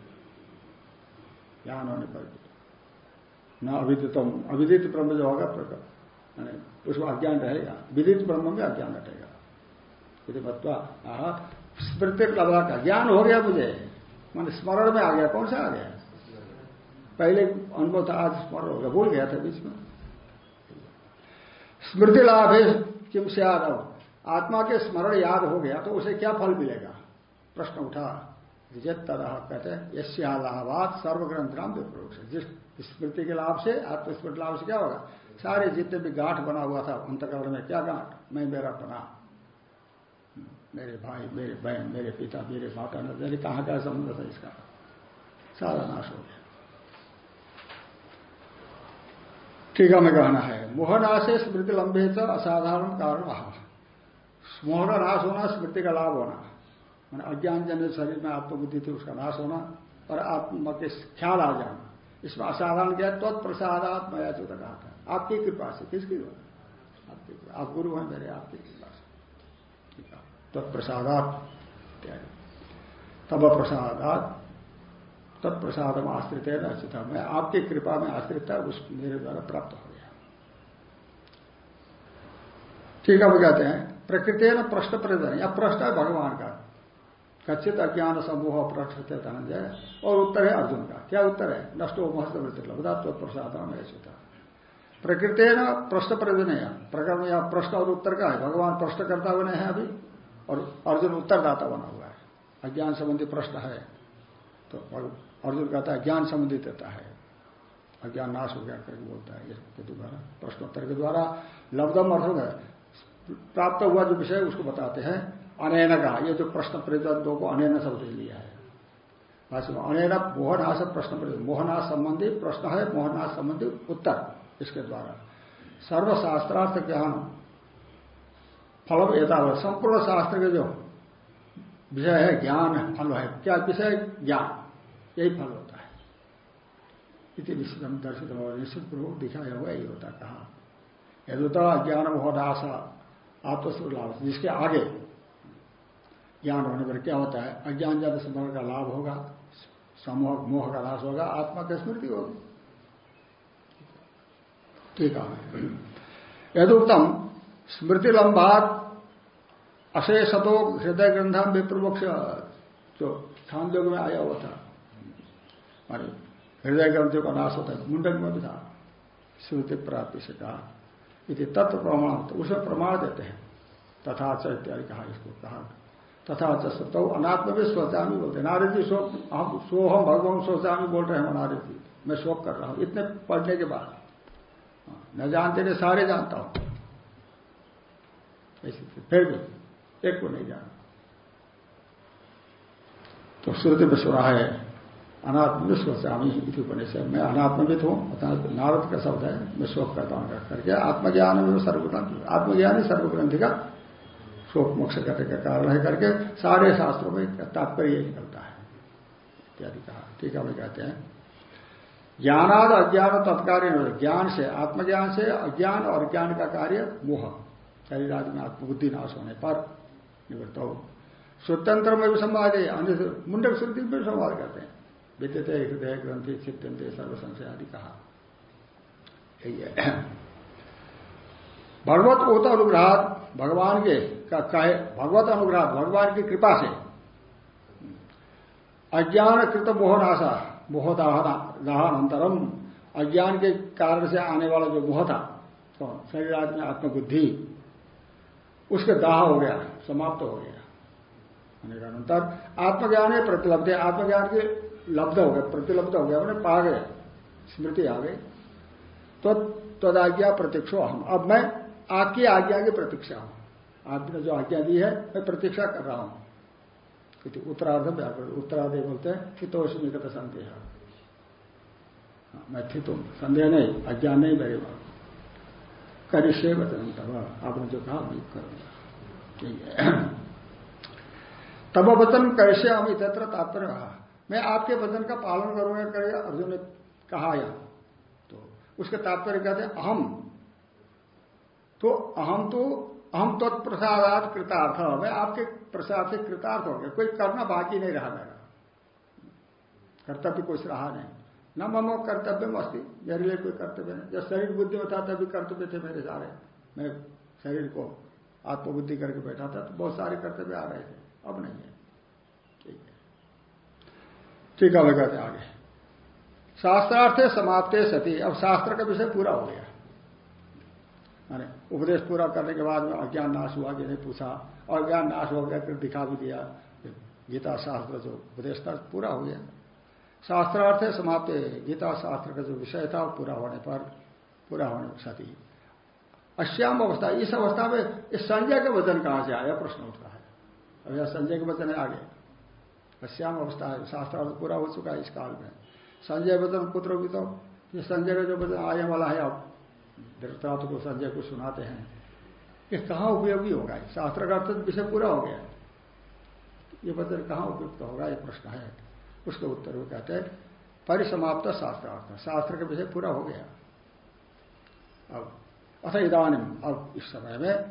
ज्ञान होने पर भी। न अविदितम अविदित ब्रह्म जो होगा, प्रकट। उसको अज्ञान रहेगा। विदित ब्रह्म में अज्ञान हटेगा यदि बत्वा स्मृति लगा का। ज्ञान हो गया मुझे। मान स्मरण में आ गया। कौन सा आ गया? पहले अनुभव था, आज स्मरण हो गया। भूल गया था बीच में। स्मृति लाभ है किम से आदव आत्मा के स्मरण याद हो गया तो उसे क्या फल मिलेगा? प्रश्न उठा। विजय तरह कहते यश्या लाभात सर्वग्रंथ नाम विप्रोक्ष। जिस स्मृति के लाभ से, आत्मस्मृति लाभ से क्या होगा? सारे जितने भी गांठ बना हुआ था, अंतकरण में क्या गांठ? मैं, मेरा बना। मेरे भाई, मेरे बहन, मेरे पिता, मेरे माता ने मेरे कहाँ का संबंध था इसका? सारा नाश हो गया। ठीक है मैं कहना है। मोहनाशे स्मृति लंबे असाधारण कारण रहा मोह का नाश होना, स्मृति का लाभ होना। मैंने अज्ञान जन्य शरीर में आत्मबुद्धि थी, उसका नाश होना और आत्मा के ख्याल आ जाना। इसमें असाधारण क्या तत्प्रसादात मया चौथा कहा था आपकी कृपा से, किसकी आपकी कृपा। आप गुरु हैं मेरे, आपकी कृपा से। तत्प्रसादात तब प्रसादात तत्प्रसाद में आश्रित है ना मैं आपकी कृपा में आश्रित था, उस मेरे द्वारा प्राप्त हो गया। ठीक है वो कहते हैं प्रकृति न प्रश्न प्रदान या प्रश्न है भगवान का। कच्चित अज्ञान समूह प्रश्न धनंजय और उत्तर है अर्जुन का। क्या उत्तर है? नष्टो महस्त वृत्ति लभदा तो प्रसाद ऐसा प्रकृति न प्रश्न प्रदान है प्रकरण या प्रश्न और उत्तर का है। भगवान प्रश्न करता बने हैं अभी, और अर्जुन उत्तरदाता बना हुआ है। अज्ञान संबंधी प्रश्न है। तो अर्जुन कहता है, ज्ञान संबंधित देता है। अज्ञान नाश हो गया, करके बोलता है इसके द्वारा प्रश्नोत्तर के द्वारा। लब्धम अर्थ प्राप्त हुआ जो विषय, उसको बताते हैं, अनैन का ये जो प्रश्न प्रतिबद्ध को अनैन शब्द लिया है। अनैन मोहनाश प्रश्न मोहनाश संबंधी प्रश्न है, मोहनाश संबंधी उत्तर इसके द्वारा। सर्वशास्त्रार्थ ज्ञान फल एतावत। संपूर्ण शास्त्र के जो विषय है, ज्ञान फल है। क्या विषय? ज्ञान। यही फल होता है। इति निश्चित दर्शित निश्चित पूर्वक दिखाया हुआ यही होता कहा यदुता ज्ञान मोहदास आत्मस्वरूप लाभ। जिसके आगे ज्ञान होने पर क्या होता है? अज्ञान ज्ञान स्मरण का लाभ होगा, समूह, मोह का नाश होगा, आत्मा की स्मृति होगी। ठीक है। यदुक्तम स्मृति लंबात अशेषतो हृदय ग्रंथम विप्रवक्ष, जो स्थान योग में आया हुआ था। हृदय ग्रंथियों का नाश होता है। मुंडन में भी था। स्मृति प्राप्ति से कहा। यदि तत्व प्रमाण तो उसे प्रमाण देते हैं। तथा च इत्यादि कहा इसको कहा। तथा च तो अनात्म भी सोचामी बोलते नारद जी शोक हम सोहम भगवान सोचामी बोल रहे हैं नारद। जी मैं शोक कर रहा हूँ। इतने पढ़ने के बाद। न जानते नहीं सारे जानता हूँ। ऐसी फिर भी एक को नहीं जाना। तो श्रुति में सुना है अनात्म सोचामी इति उपनिषद मैं अनात्मविद हूँ। नारद का शब्द है, मैं शोक करता हूँ करके आत्मज्ञान में सर्वग्रंथ, आत्मज्ञान ही सर्वग्रंथि का शोक मोक्ष करने का कारण है करके सारे शास्त्रों में तात्पर्य निकलता है। इत्यादि कहा। ठीक है कहते हैं। ज्ञानाद अज्ञान तत्कार्य ज्ञान से, आत्मज्ञान से अज्ञान और ज्ञान का कार्य मोह। शरीर आदि में आत्मबुद्धि नाश होने पर निवृत्त हो। स्वतंत्र में भी संवाद है मुंडक श्रुति में संवाद करते हैं। विद्यते हृदय ग्रंथि चित्यंते सर्व संशय आदि कहा भगवत ओत अनुग्रह भगवान के का कहे भगवत अनुग्रह भगवान की कृपा से। अज्ञान कृत मोहनाशा, मोहदाहन अंतरम अज्ञान के कारण से आने वाला जो मोह था तो शरीर आदि में आत्मबुद्धि। उसके दाह हो गया, समाप्त हो गया। अंतर आत्मज्ञान प्रतिलब्ध। है आत्मज्ञान के लब्ध हो गया प्रतिलब्ध हो गया मैंने पा गए स्मृति आ गई। तो तदाज्ञा प्रतीक्षो हम अब मैं आपकी आज्ञा की प्रतीक्षा हूँ। आपने जो आज्ञा दी है मैं प्रतीक्षा कर रहा हूँ। व्यापार उत्तरार्ध बोलते हैं हितोषमी का संदेह। हाँ, मैं थी तुम संदेह नहीं अज्ञान नहीं मेरे बात करिष्य वचन तब आपने जो कहा मैं करूँगा। ठीक है। तब वचन करिष्य हम इतर तात्पर्य। रहा मैं आपके वचन का पालन करूँगा करेगा अर्जुन ने कहा या तो उसके तात्पर्य कहते अहम। तो अहम तो अहम तत्प्रसादात कृतार्थ। मैं आपके प्रसाद से कृतार्थ हो गया। कोई करना बाकी नहीं रहा मेरा। कर्तव्य कुछ रहा नहीं। न ममो कर्तव्य मस्ती मेरे लिए कोई कर्तव्य नहीं। जब शरीर बुद्धि में था, तभी कर्तव्य थे मेरे सारे। मैं शरीर को आत्मबुद्धि करके बैठा था तो बहुत सारे कर्तव्य आ रहे थे। अब नहीं है। है कहते आगे। शास्त्रार्थ समाप्त सती। अब शास्त्र का विषय पूरा हो गया। माने उपदेश पूरा करने के बाद में अज्ञान नाश हुआ कि नहीं पूछा और ज्ञान नाश हो गया, फिर दिखा भी दिया। गीता शास्त्र जो उपदेश था, पूरा हो गया। शास्त्रार्थ समाप्त। गीता शास्त्र का जो विषय था पूरा होने पर, पूरा होने सती। अश्याम अवस्था। इस अवस्था में इस संजय के वज़न कहाँ से आया? प्रश्न उठता है। अब यह संजय के वचन है आगे। श्याम अवस्था है शास्त्र पूरा हो चुका है, इस काल में। संजय वचन पुत्र भी तो ये संजय का जो वचन आने वाला है, अब धृतराष्ट्र को संजय को सुनाते हैं। ये कहाँ उपयोगी होगा? शास्त्र का अर्थ विषय पूरा हो गया। ये वचन कहाँ उपयुक्त होगा? ये प्रश्न है। उसके उत्तर वो कहते हैं, परिसमाप्त शास्त्रार्थ। शास्त्र का विषय पूरा हो गया। अब अथ इधानी अब इस समय में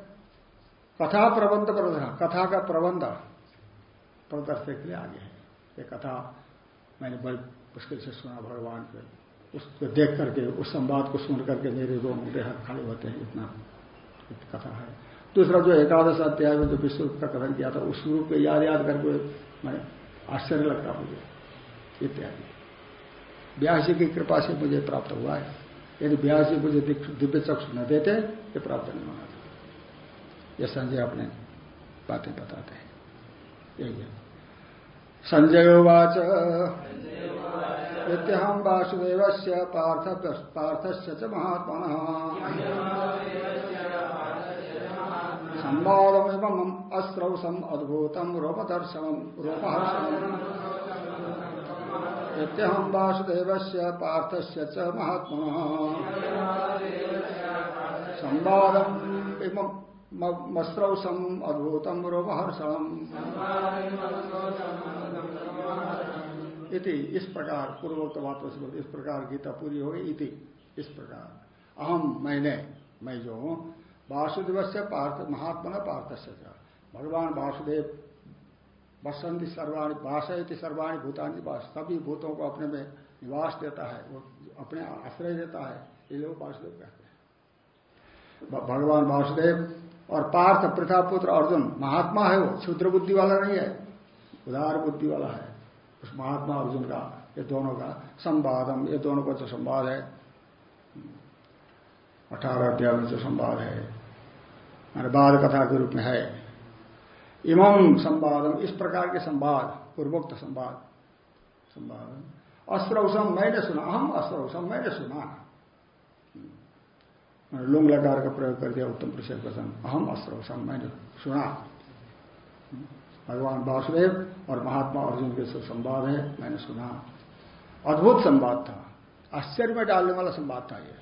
कथा प्रबंध प्रबंध कथा का प्रबंध। प्रदर्शन के लिए आगे है। ये कथा मैंने बड़ी मुश्किल से सुना भगवान के। उसको देख करके, उस संवाद को सुन करके मेरे दो मोटे हाथ खड़े होते हैं, इतना कथा है। दूसरा जो एकादश अध्याय में जो विश्व का कथन किया था, उस रूप को याद याद करके मैं आश्चर्य लगता मुझे इत्यादि। ब्यास जी की कृपा से मुझे प्राप्त हुआ है। यदि ब्यास जी मुझे दिव्य चक्षु न देते, ये प्राप्त नहीं होना था। ये संजय अपने बातें बताते हैं। यही है। संजय उवाच नित्यहम वासुदेव से पार्थ पार्थस्य च महात्म संवादमिम अस्त्रौसम अद्भुतम रूपदर्शनम रूपहर्षणम। नित्यहम वासुदेव से पार्थस्य च महात्म संवादम मस्रौसम अद्भुतम रोमहर्षणम इति इस प्रकार पूर्वोक्त बात इस प्रकार गीता पूरी हो गई, इति, इस प्रकार। अहम मैंने, मैं जो हूँ वासुदेव से पार्थ महात्मा पार्थ से भगवान वासुदेव बसंती सर्वाणी भाषा सर्वाणी भूतानी बास सभी भूतों को अपने में निवास देता है, वो अपने आश्रय देता है, ये लोग वासुदेव कहते हैं। भगवान वासुदेव और पार्थ प्रथापुत्र अर्जुन महात्मा है वो, क्षुद्र बुद्धि वाला नहीं है, उदार बुद्धि वाला है। उस महात्मा अर्जुन का, ये दोनों का संवादम, ये दोनों का जो संवाद है, अठारह अध्याय में जो संवाद है मैंने बाल कथा के रूप में है। इमम संवादम, इस प्रकार के संवाद, पूर्वोक्त संवाद। संवाद अस्त्रौसम मैंने सुना हम अस्त्रौसम मैंने सुना। मैंने लुंग लकार का प्रयोग कर दिया उत्तम प्रसिद्ध वचन अहम अस्त्रौसम मैंने सुना। भगवान वासुदेव और महात्मा अर्जुन के साथ संवाद है, मैंने सुना। अद्भुत संवाद था। आश्चर्य में डालने वाला संवाद था ये।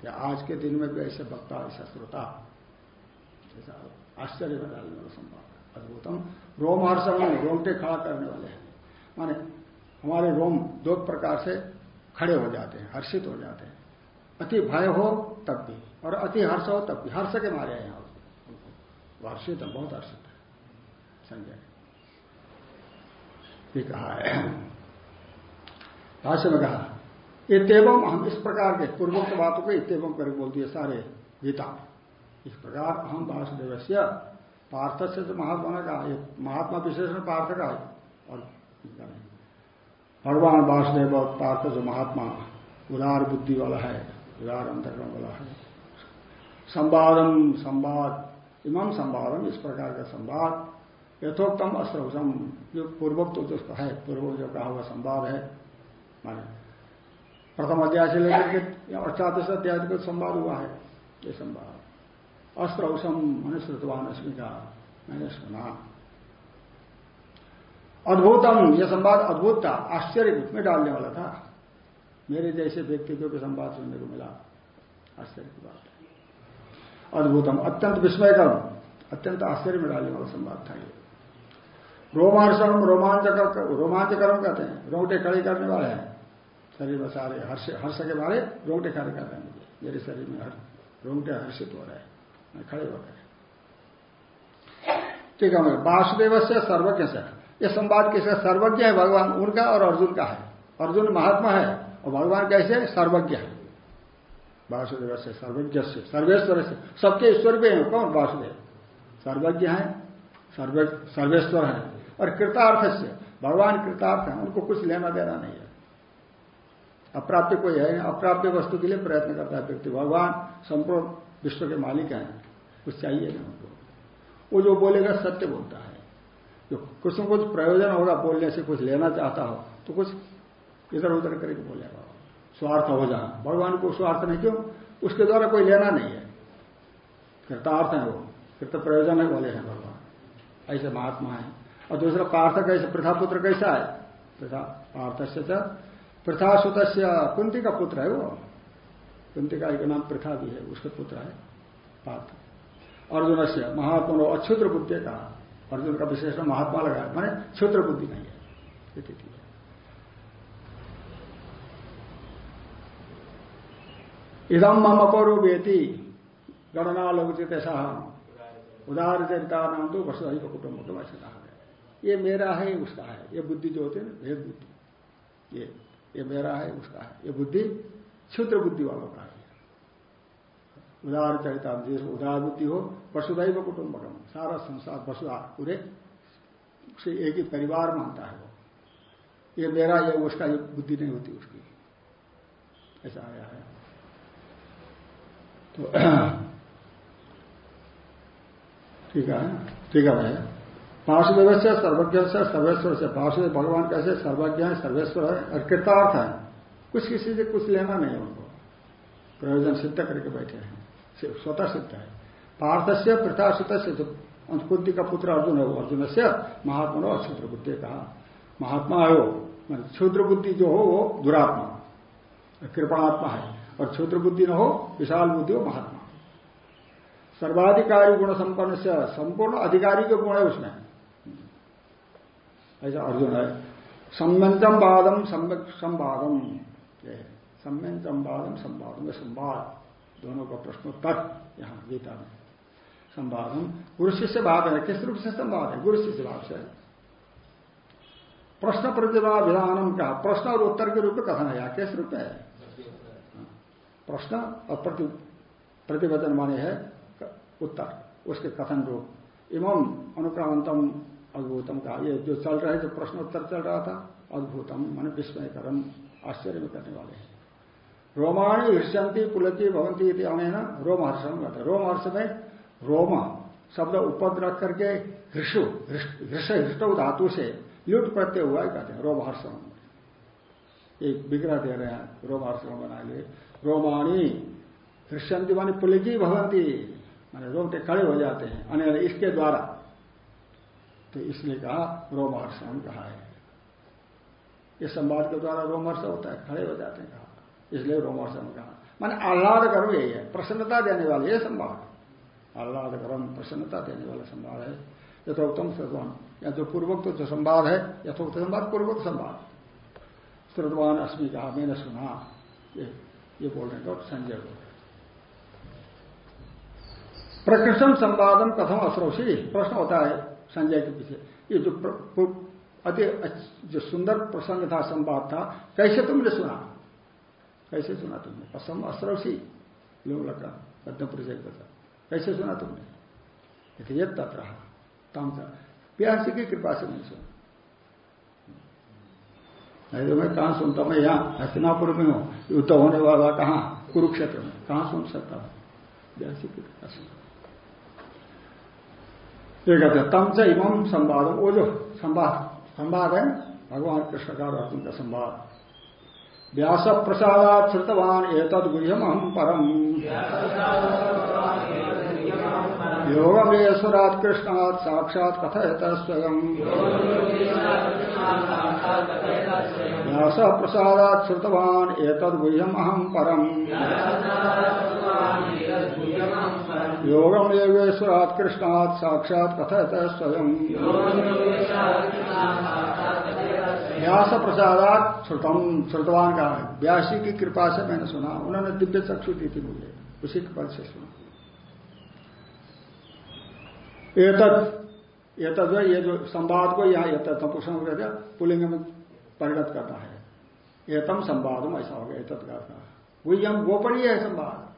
क्या आज के दिन में भी ऐसे वक्ता ऐसा श्रोता। आश्चर्य में डालने वाला संवाद अद्भुतम। रोम रोमहर्षण रोमटे खड़ा करने वाले हैं। माने हमारे रोम दो प्रकार से खड़े हो जाते हैं, हर्षित हो जाते हैं। अति भय हो तब भी, और अति हर्ष हो तब भी। हर्ष के मारे हैं हर्षित है बहुत हर्षित संजय। ये कहा है। भाष्य में कहा इतम हम इस प्रकार के पूर्वोक्त बातों को इतम कर बोल दिए सारे गीता। इस प्रकार हम वासुदेव से पार्थ से तो महात्मा का महात्मा विशेषण पार्थ का है। और भगवान वासुदेव और पार्थ जो महात्मा, उदार बुद्धि वाला है, उदार अंतर्गम वाला है। संवादम, संवाद इमाम संवादम, इस प्रकार का संवाद। यथोक्तम अस्त्रौसम जो पूर्वोक्त जो है पूर्व जो कहा हुआ संवाद है, माने प्रथम अध्याय से लेकर के अष्टादश अध्याय तक संवाद हुआ है, ये संवाद। अस्त्रौसम मैंने श्रुतवान अस्मी का मैंने सुना। अद्भुतम यह संवाद अद्भुत था आश्चर्य रूप में डालने वाला था। मेरे जैसे व्यक्ति को भी संवाद सुनने को मिला। आश्चर्य की बात है। अद्भुतम, अत्यंत विस्मयकर अत्यंत आश्चर्य में डालने वाला संवाद था ये। रोमांचकरम रोमांचकर रोमांचकरम कहते हैं। रोंगटे खड़े करने वाले हैं। शरीर में सारे हर्ष हर्ष के बारे रोंगटे खड़े कर रहे हैं। मुझे मेरे शरीर में रोंगटे हर्षित हो रहे हैं। खड़े हो हैं ठीक है वासुदेव से सर्वज्ञ से। यह संवाद किसका सर्वज्ञ है भगवान, उनका और अर्जुन का है। अर्जुन महात्मा है, और भगवान कैसे? सर्वज्ञ है। वासुदेव से सर्वज्ञ से, सर्वेश्वर से। सबके ईश्वर भी हैं। कौन? वासुदेव। सर्वज्ञ है सर्वेश्वर है। और कृतार्थ से, भगवान कृतार्थ है, उनको कुछ लेना देना नहीं है। अप्राप्य कोई है, अप्राप्य वस्तु के लिए प्रयत्न करता है व्यक्ति। भगवान संपूर्ण विश्व के मालिक हैं, कुछ चाहिए नहीं उनको। वो जो बोलेगा सत्य बोलता है। जो कुछ न कुछ प्रयोजन होगा बोलने से, कुछ लेना चाहता हो तो कुछ इधर उधर करके बोलेगा स्वार्थ हो जाए। भगवान को स्वार्थ नहीं, क्यों? उसके द्वारा कोई लेना नहीं है। कृतार्थ है वो, कृत प्रयोजन है बोले हैं भगवान। ऐसे महात्मा है। और दूसरा पार्थ कैसे, प्रथा पुत्र कैसा है? प्रथा पार्थ से प्रथा सुत कुंती का पुत्र है वो। कुंती का एक नाम प्रथा भी है, उसके पुत्र है पार्थ। अर्जुन से महात्मा अक्षुद्र बुद्धि का अर्जुन का विशेषण महात्मा लगा मैंने क्षुद्र बुद्धि नहीं है इदम मम अपरो बेटी गणना लघुचित उदार चरिता नाम तो वसुधाई कुटुंब ऐसे कहा ये मेरा है, उसका है। ये बुद्धि जो होती है ना, भेद बुद्धि। ये ये मेरा है, उसका है। ये बुद्धि क्षुद्र बुद्धि वालों का है। उदार चरिता उदार बुद्धि हो वसुदैव कुटुंबकम, सारा संसार वसुधा पूरे उसे एक ही परिवार मानता है वो। ये मेरा, ये उसका, ये बुद्धि नहीं होती उसकी। ऐसा आया है। तो (clears throat) ठीक है ठीक है भाई। वासुदेव से सर्वज्ञ से सर्वेश्वर से वासुदेव भगवान कैसे सर्वज्ञ है, सर्वेश्वर है? और कृतार्थ है? कुछ किसी से कुछ लेना नहीं उनको। प्रयोजन सिद्ध करके बैठे हैं। सिर्फ़ स्वतः सिद्ध है। पार्थ से प्रथा सुत से कुंती का पुत्र अर्जुन है वो। अर्जुन से महात्मा और क्षुद्र बुद्धि कहा। महात्मा है वो। क्षुद्र बुद्धि जो हो वो दुरात्मा। कृपणात्मा है। और क्षुद्र बुद्धि न हो, विशाल बुद्धि हो महात्मा। सर्वाधिकारी गुण संपन्न से, संपूर्ण अधिकारी के गुण है उसमें। ऐसा अर्जुन है। सम्यंतम वादम संवादम सम्यंतम वादम संवादम संवाद। दोनों का प्रश्न प्रश्नोत्तर यहाँ गीता में संवादम गुरु शिष्य भाव है। किस रूप से संवाद है? गुरु शिष्य भाव से। प्रश्न प्रतिभा विधानम का प्रश्न और उत्तर के रूप में कथन है। किस रूप में है? प्रश्न और प्रति प्रतिवचन माने है उत्तर। उसके कथन रूप इमम अनुक्रांतम अद्भुतम का ये जो चल रहा है, जो प्रश्नोत्तर चल रहा था, अद्भुतम, मान विस्मयकरम, आश्चर्य में करने वाले हैं। रोमाणी हृष्यंती पुलती भवंती इति ना रोमहर्षम कहते रोमहर्ष में रोम शब्द उपद रख करके हृषु हृष, हृष्ट धातु से लुट प्रत्यय हुआ है, कहते हैं, रोमहर्षम एक विग्रह दे रहे हैं, रोमहर्षम बना लिए रोमाणी हृष्यंती मानी पुलिकी भवंती माने रोमटे खड़े हो जाते हैं। अन्य इसके द्वारा तो इसलिए कहा रोमहर्षम कहा है। इस संवाद के द्वारा रोमहर्ष होता है, खड़े हो जाते हैं कहा। इसलिए रोमहर्षम कहा। माने आह्लाद करो यही है, प्रसन्नता देने वाले ये संवाद। आह्लाद करम प्रसन्नता देने वाला संवाद है। यथोक्तम श्रुतवान। या जो पूर्वोक्त जो संवाद है, यथोक्त संवाद, पूर्वोक्त संवाद। श्रुतवान अस्मी कहा, मैंने सुना, ये ये बोल रहे हैं संजय बोल रहे संवादम कथम अश्रोषी? प्रश्न होता है संजय के पीछे। ये जो अति जो सुंदर प्रसंग था, संवाद था, कैसे तुमने सुना? कैसे सुना तुमने? असम अश्रवसी लोग लगा पद्म परिचय कैसे सुना तुमने? ये तत्र तम प्यासी की कृपा से नहीं सुना? नहीं तो मैं कहाँ सुनता मैं यहाँ हस्तिनापुर में हूँ। युद्ध होने वाला कहाँ? कुरुक्षेत्र में। कहाँ सुन सकता हूँ? व्यासी की कृपा से ये कहते हैं तम से इमम संवाद वो जो संवाद संवाद है भगवान कृष्ण का अर्जुन का संवाद व्यास प्रसादात श्रुतवान एतद गुह्यम हम परम योगमेश्वरात कृष्णात् साक्षात कथयत स्वयं व्यास प्रसादात श्रुतवान एतद गुह्यम अहम परम योगम योगेश्वरात कृष्णात् साक्षात कथयत स्वयं। व्यास प्रसादात श्रुतम श्रुतवान का व्यासी की कृपा से मैंने सुना। उन्होंने दिव्य चक्षु दी थी मुझे। उसी के पद से सुना। एतद एतद ये जो संवाद को यहाँ एतद हो गया। पुलिंग में परिणत करना है। एतम संवादम, ऐसा हो गया एतद का वही हम गोपनीय है संवाद।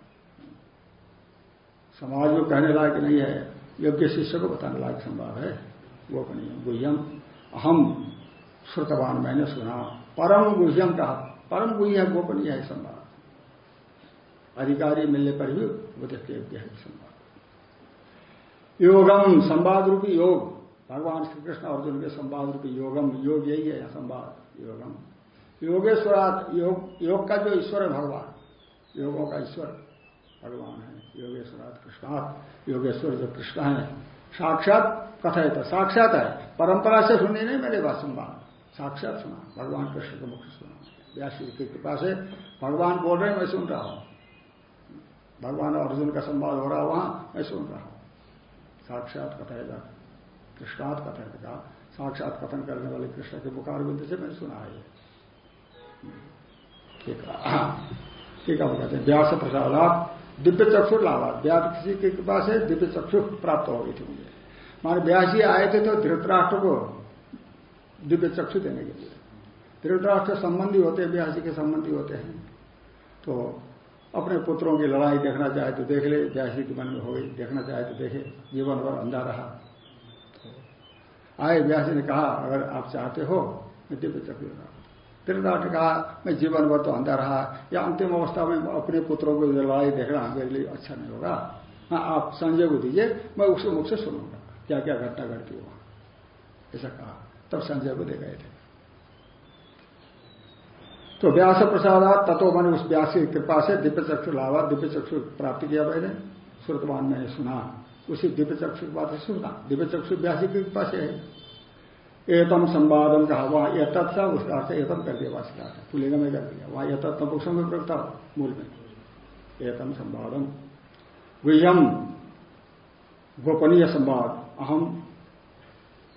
समाज को कहने लायक नहीं है, योग्य शिष्य को बताने लायक संवाद है। गोपनीय गुह्यम, अहम श्रुतवान मैंने सुना। परम गुह्यम कहा। परम गुह्य गोपनीय है संवाद अधिकारी मिलने पर भी उपदेश योग्य है संवाद योगम संवाद रूपी योग। भगवान श्री कृष्ण अर्जुन के संवाद रूपी योगम। योग यही है संवाद। योगम। योगेश्वरात, योग योग का जो ईश्वर है, भगवान। योगों का ईश्वर। भगवान है योगेश्वरात कृष्णात योगेश्वर जो कृष्ण है, साक्षात कथा है साक्षात है, परंपरा से सुनी नहीं मेरे बात संवाद साक्षात सुना, भगवान कृष्ण के मुख सुना। व्यास की कृपा से भगवान बोल रहे मैं सुन रहा हूँ। भगवान अर्जुन का संवाद हो रहा वहाँ, मैं सुन रहा हूँ। साक्षात कथेगा कृष्णात कथेगा साक्षात कथन करने वाले कृष्ण के मुखार बिंदु से मैंने सुना है ठीक है। ठीक है हैं। व्यास प्रसादात दिव्य चक्षु लाभा व्यास किसी के कृपा से दिव्य चक्षु प्राप्त हो गई थी मुझे माने व्यास जी आए थे तो धृतराष्ट्र को दिव्य चक्षु देने के लिए। धृतराष्ट्र संबंधी होते हैं व्यासी के संबंधी होते हैं। तो अपने पुत्रों की लड़ाई देखना चाहे तो देख ले व्यासी के मन में हो गई, देखना चाहे तो देखे, जीवन भर अंधा रहा। तो आए व्यासी ने कहा, अगर आप चाहते हो, मैं दिव्य चक्षु देना धृतराष्ट्र कहा मैं जीवन भर तो अंधा रहा। या अंतिम अवस्था में अपने पुत्रों की लड़ाई देखना मेरे लिए अच्छा नहीं होगा। हाँ आप संजय को दीजिए, मैं उसके मुख से सुनूँगा क्या क्या घटना घटती है वहाँ ऐसा कहा। तब संजय को दे गए थे। तो व्यास प्रसादात तत्व मैंने उस व्यास की कृपा से दिव्य चक्षु लावा दिव्य चक्षु प्राप्त किया मैंने। श्रुतवान मैंने सुना। उसी दिव्य चक्षु की बात सुनना दिव्य चक्षु व्यासी की कृपा से है। एतम संवादम कहा वहाँ एतत् था उसका अर्थ एतम कर दिया वास्तव पुलिंग में कर दिया वहाँ एतत् नपुषम में प्रकता मूल में। एतम संवादम गुह्यम गोपनीय संवाद। अहम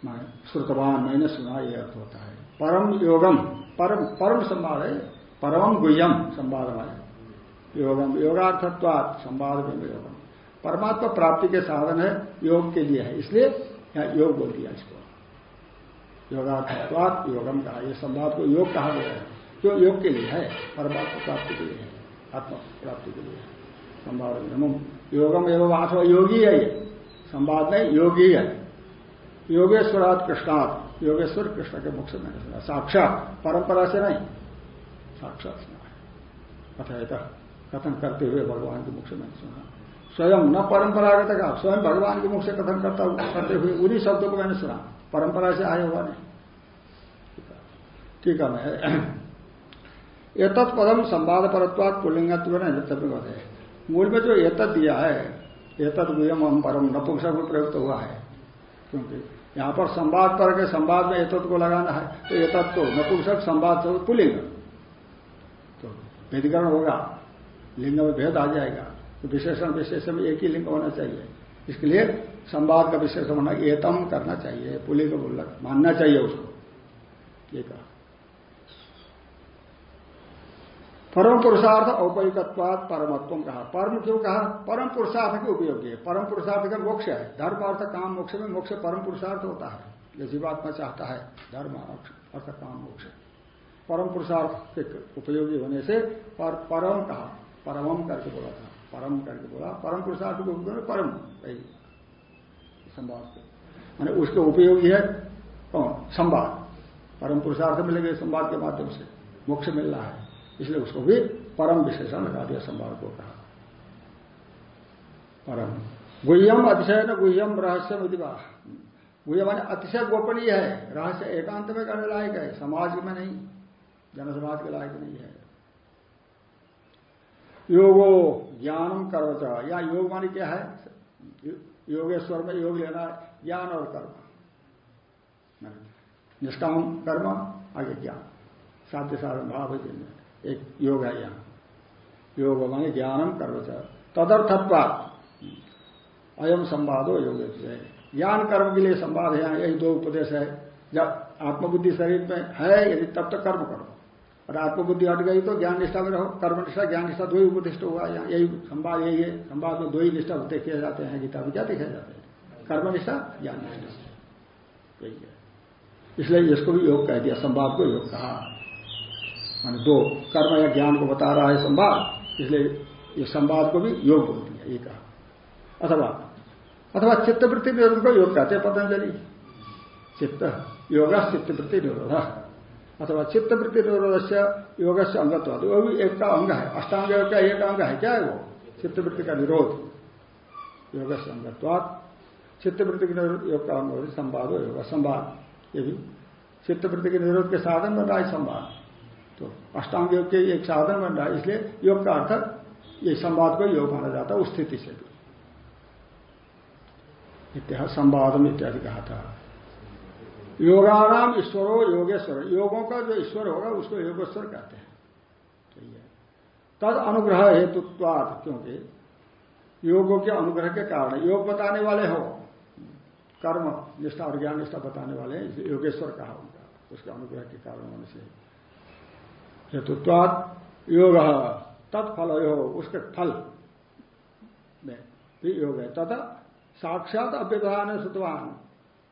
मैं श्रुतवान, मैंने सुना यह अर्थ होता है। परम योगम, परम परम संवाद है। परम गुयम संवाद है योगम, योगार्थत्वात संवाद में योगम। परमात्मा प्राप्ति के साधन है, योग के लिए है। इसलिए यहाँ योग बोल दिया इसको। योगार्थत्वात योगम कहा। यह संवाद को योग कहा गया है क्यों योग के लिए है, परमात्मा प्राप्ति के लिए है, आत्मा प्राप्ति के लिए है। संवाद योगम एवं आठवा योगी है ये। संवाद नहीं, योगी है। योगेश्वरात कृष्णात। योगेश्वर कृष्ण के मुख से मैंने सुना साक्षात। परंपरा से नहीं। साक्षात सुना है कथयत कथन करते हुए भगवान के मुख से मैंने सुना। स्वयं न परंपरागत का स्वयं भगवान के मुख से कथन करता करते हुए उन्हीं शब्दों को मैंने सुना। परंपरा से आया हुआ नहीं। ठीक है (clears throat) एतत् पदम संवाद परत्वाद पुलिंगत्व है मूल में जो एतत् दिया है, एतत् गुयम हम परम नपुंसक में प्रयुक्त हुआ है। क्योंकि यहाँ पर संवाद पर के संवाद में एतत् को लगाना है तो एतत् तो नपुंसक संवाद तो पुलिंग तो भेदीकरण होगा, लिंग में भेद आ जाएगा तो विशेषण विशेषण एक ही लिंग होना चाहिए। इसके लिए संवाद का विशेषण होना एतम करना चाहिए। पुलिंग मानना चाहिए उसको। ये कहा। परम पुरुषार्थ औपयुकत्वाद परमत्व कहा। परम क्यों कहा? परम पुरुषार्थ के उपयोगी है परम पुरुषार्थ का मोक्ष है। धर्म, अर्थ, काम, मोक्ष में मोक्ष परम पुरुषार्थ होता है। ये जीवात्मा चाहता है। धर्म, अर्थ काम, मोक्ष। परम पुरुषार्थ के उपयोगी होने से पर, परम कहा। परमम करके बोला था। परम करके बोला। परम पुरुषार्थ के उपयोग परम। संवाद मैंने उसके उपयोगी है कौन संवाद, परम पुरुषार्थ मिलेंगे संवाद के माध्यम से, मोक्ष मिल रहा है। इसलिए उसको भी परम विशेषण लगा दिया संवाद को कहा। परम। गुह्यम अतिशय न गुह्यम रहस्य विधिवा गुह्य माने अतिशय गोपनीय है, रहस्य एकांत में करने लायक है, समाज में नहीं जन समाज के लायक नहीं है। योगो ज्ञानम कर्मच या योग माने क्या है? योगेश्वर में योग लेना ज्ञान और कर्म। निष्काम कर्म, आगे ज्ञान। साध्य साधन भाव है एक योग है यहाँ। योग माने ज्ञानम कर्म से तदर्थत्व अयम संवादो योग ज्ञान कर्म के लिए संवाद है यही। दो उपदेश है। जब आत्मबुद्धि शरीर में है, यदि तब तक कर्म करो। और आत्मबुद्धि हट गई तो ज्ञान निष्ठा में रहो। कर्म निष्ठा, ज्ञान निष्ठा दो ही उपदिष्ट हुआ। यहाँ संवाद, यही है। संवाद में दो ही निष्ठा देखे जाते हैं गीता में। क्या देखे जाते हैं? कर्म निष्ठा, ज्ञान निष्ठा। यही है। इसलिए इसको भी योग कह दिया, संवाद को योग कहा। मान दो, कर्म या ज्ञान को बता रहा है संवाद। इसलिए ये संवाद को भी योग बोल दिया, ये कहा। अथवा अथवा चित्तवृत्ति निरोध को योग कहते हैं पतंजलि। चित्त, योग चित्तवृत्ति निरोध अथवा चित्तवृत्ति निरोध से योग से अंगत्व। वो भी एक का अंग है। अष्टांग योग का एक अंग है। क्या है वो? चित्तवृत्ति का निरोध योग से अंगत्वाद चित्तवृत्ति के निरोध योग का अंग संवाद योग। संवाद ये भी। चित्तवृत्ति के निरोध के साधन बन रहा है संवाद। तो अष्टांग योग के एक साधन बन रहा है। इसलिए योग का अर्थ ये संवाद को योग माना जाता है उस स्थिति से भी। इतिहास संवादम इत्यादि कहा था। योगानाम ईश्वरो योगेश्वर। योगों का जो ईश्वर होगा, उसको योगेश्वर कहते हैं। तो तद अनुग्रह हेतुत्वाद क्योंकि योगों के अनुग्रह के कारण, योग बताने वाले हो। कर्म, निष्ठा और ज्ञान निष्ठा बताने वाले हैं योगेश्वर कहा उनका। उसके अनुग्रह के कारण होने से। हेतुत्वाद योग तत्फल योग उसके फल में भी योग है। तथा साक्षात अव्यवधान सुतवान।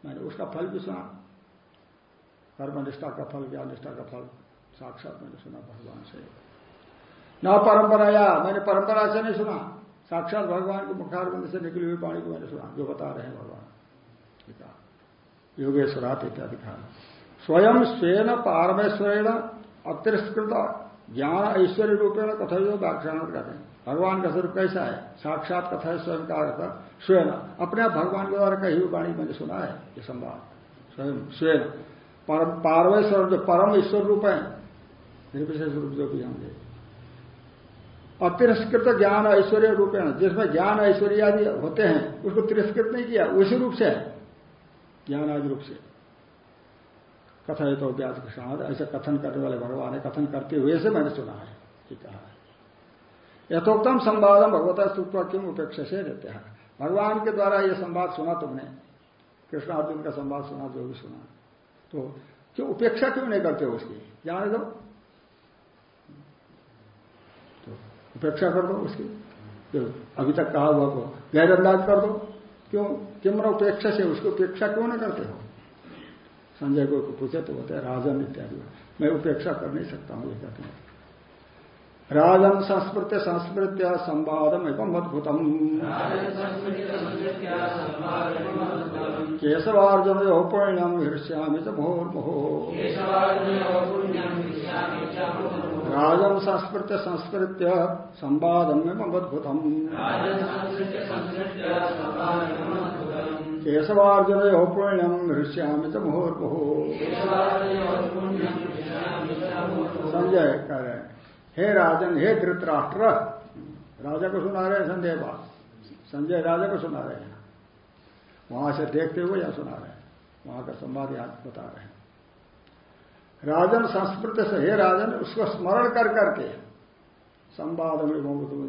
मैंने उसका फल भी सुना। कर्मनिष्ठा का फल ज्ञान निष्ठा का फल, साक्षात मैंने सुना भगवान से। न परंपरा या मैंने परंपरा से नहीं सुना। साक्षात भगवान के मुखारबंद से निकली हुई पानी को मैंने सुना, जो बता रहे हैं भगवान। योगेश्वरात इत्यादि कहा स्वयं स्वेन पारमेश्वरेण अतिरस्कृत ज्ञान ऐश्वर्य रूपेण कथा जो व्याख्यान कहते हैं। भगवान का स्वरूप कैसा है? साक्षात कथा है स्वयं का अर्थ स्वयं अपने आप भगवान के द्वारा कही हुई वाणी मैंने सुना है, ये संवाद। स्वयं स्वयं पारमेश्वर जो परम ईश्वर रूप है निर्विशेष रूप जो भी होंगे अतिरस्कृत ज्ञान ऐश्वर्य रूपेण जिसमें ज्ञान ऐश्वर्य आदि होते हैं, उसको तिरस्कृत नहीं किया, उसी रूप से है। ज्ञान आदि रूप से। कथा तो व्यास कृष्ण ऐसे कथन करने वाले भगवान है। कथन करते हुए से मैंने सुना है ये कहा है। यथोक्तम संवादम भगवता स्तुत्व क्यों उपेक्षा से रहते हैं। भगवान के द्वारा यह संवाद सुना तुमने। कृष्ण अर्जुन का संवाद सुना, जो भी सुना। तो क्यों उपेक्षा क्यों नहीं करते उसकी? जाने दो। तो उपेक्षा कर दो उसकी। जो अभी तक कहा हुआ को गैरअंदाज कर दो। क्यों? किम उपेक्षा से उसकी उपेक्षा क्यों नहीं करते हो? संजय को पूछे तो होते राजन इत्यादि। मैं उपेक्षा कर नहीं सकता हूँ ये कहते हैं राजन संस्कृत संस्कृत्य संवादम एवं अद्भुतम। केशवार्जुन पुण्यम हृष्यामी च राजन संस्कृत संस्कृत्य संवादम एवं अद्भुतम। केशवार्जुन पुण्यम हृष्यामी च मुहुर्मुहो संजय, कह रहे हैं। हे राजन, हे धृतराष्ट्र। राजा को सुना रहे हैं संजय बात संजय राजा को सुना रहे हैं। वहाँ से देखते हुए यहाँ सुना रहे हैं। वहाँ का संवाद याद बता रहे हैं। राजन संस्कृत से, हे राजन, उसको स्मरण कर करके संवाद में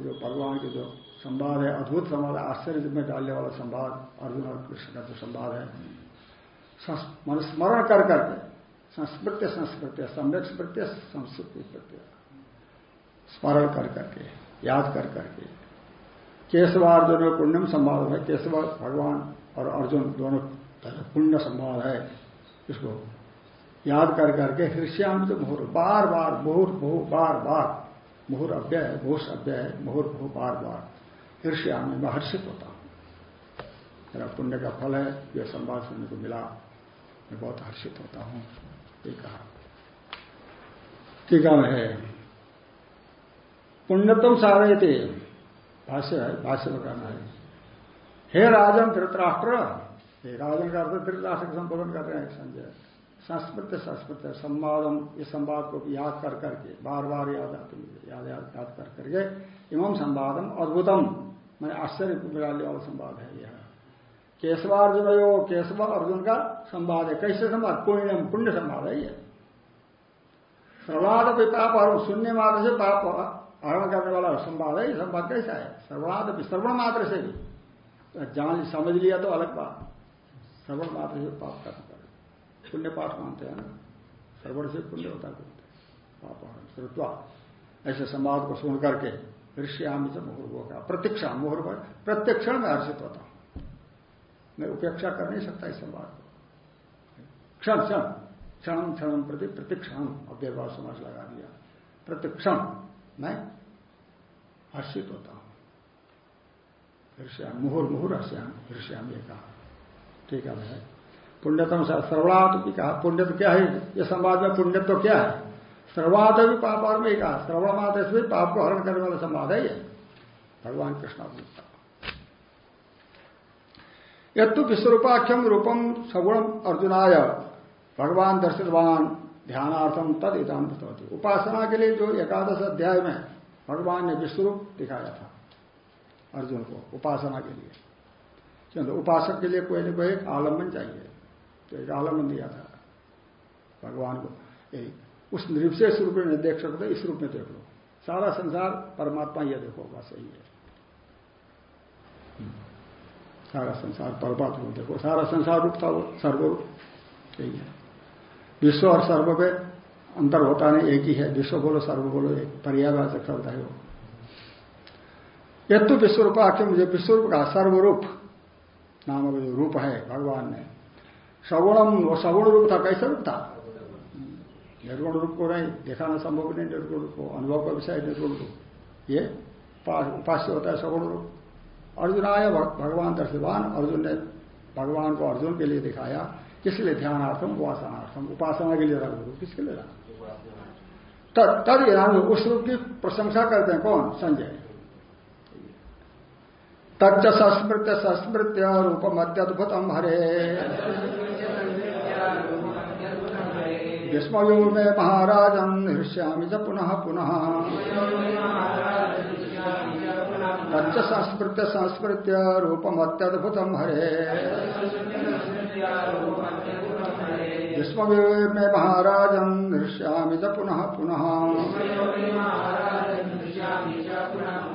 जो भगवान के जो संवाद है, अद्भुत संवाद है, आश्चर्य में डालने वाला संवाद, अर्जुन और कृष्ण का जो संवाद है मन स्मरण कर करके संस्कृत्य संस्कृत्य सम्यक स्मृत्य, संस्कृति प्रत्यय स्मरण कर करके, याद कर करके। केशवार्जुन में पुण्यम संवाद है केशव भगवान और अर्जुन दोनों पुण्य संवाद है, इसको याद कर करके हृष्याम तो मुहूर, बार बार, मुहूर बहु बार बार, मुहूर अव्यय है घोष अव्यय है, मुहूर बहु बार बार। हृष्याम में हर्षित होता हूँ मेरा पुण्य का फल है, यह संवाद सुनने को मिला, मैं बहुत हर्षित होता हूँ, ये कहा। टीका में है पुण्यतम थे भाष्य है, भाष्य कहना है। हे राजन धृतराष्ट्र हे राजन का अर्थ धृतराष्ट्र का संबोधन कर रहे हैं संजय। संस्कृत संस्कृत संवादम, इस संवाद को याद कर करके बार बार याद आते याद याद याद कर करके इमम संवादम अद्भुतम। मैंने आश्चर्य मिलाने वाला संवाद है यह। केशवार्जुन यो केशव अर्जुन का संवाद है। कैसे संवाद? पुण्यम, पुण्य संवाद है यह श्रवाद पाप और शून्य मात्र से पाप हरण करने वाला संवाद है संवाद कैसा है? सर्वनाथ श्रवण मात्र से भी। जान, समझ लिया तो अलग बात। श्रवण मात्र से पाप कर्म कर। पुण्य पाठ मानते हैं ना? श्रवण से पुण्य होता बोलते पाप श्रुत्वा। ऐसे संवाद को सुन करके ऋष्यामी से मुहूर्व का प्रतीक्षा मुहूर्व प्रत्यक्षण में हर्षित होता हूँ। मैं उपेक्षा कर नहीं सकता इस संवाद को। क्षण क्षण। क्षण क्षण प्रति प्रतीक्षण अव्यवाह समाज लगा दिया। प्रतिक्षण मैं हर्षित होता हूँ। हृष्याम मुहुर मुहुर हर्ष्याम हृष्याम ये कहा। ठीक है भाई। पुण्यतम सर्वणाथ भी कहा, पुण्य तो क्या है? ये संवाद में पुण्य तो क्या है? सर्वाध भी पाप और में कहा। श्रवण मात्र से भी पाप को हरण करने वाला संवाद है ये। भगवान कृष्ण का यत्तु विश्वरूपाख्यम रूपम सगुणम अर्जुनाय। भगवान दर्शितवान ध्यानार्थम तद इदान उपासना के लिए जो एकादश अध्याय में भगवान ने विश्वरूप दिखाया था अर्जुन को उपासना के लिए। क्योंकि उपासक के लिए कोई ना कोई एक आलंबन चाहिए। तो एक आलंबन दिया था भगवान को। यही उस निर्विशेष रूप में देख सकते इस रूप में देख लो। सारा संसार परमात्मा यह देखो, बस यही है। सारा संसार परमात्मा देखो, सारा संसार रूप था वो, सर्वरूप। यही है। विश्व और सर्व पे अंतर होता नहीं, एक ही है। विश्व बोलो, सर्व बोलो, एक पर्यावाचक शब्द है वो। यह तो विश्वरूपाख्य मुझे विश्वरूप का सर्वरूप नाम जो रूप है भगवान ने। सगुणम सगुण रूप था, कैसा रूप था? निर्गुण रूप को नहीं, दिखाना संभव नहीं, निर्गुण रूप को, अनुभव का विषय निर्गुण रूप। ये उपास्य होता है सगुण रूप। अर्जुन आया भगवान दर्शवान, अर्जुन ने भगवान को अर्जुन के लिए दिखाया। किस लिए ध्यानार्थम, उपासनार्थम? उपासना के लिए रख दो, किसके लिए तद तद ईरान उस रूप की प्रशंसा करते हैं, कौन? संजय। तच्च संस्मृत्य संस्मृत्य रूपम अत्यद्भुतम हरे। विस्मयो में महाराजन हृष्यामी च पुनः पुनः। तच्च संस्मृत्य संस्मृत्य रूपम अत्यद्भुतम हरे। विस्म में महाराजन च पुनः पुनः।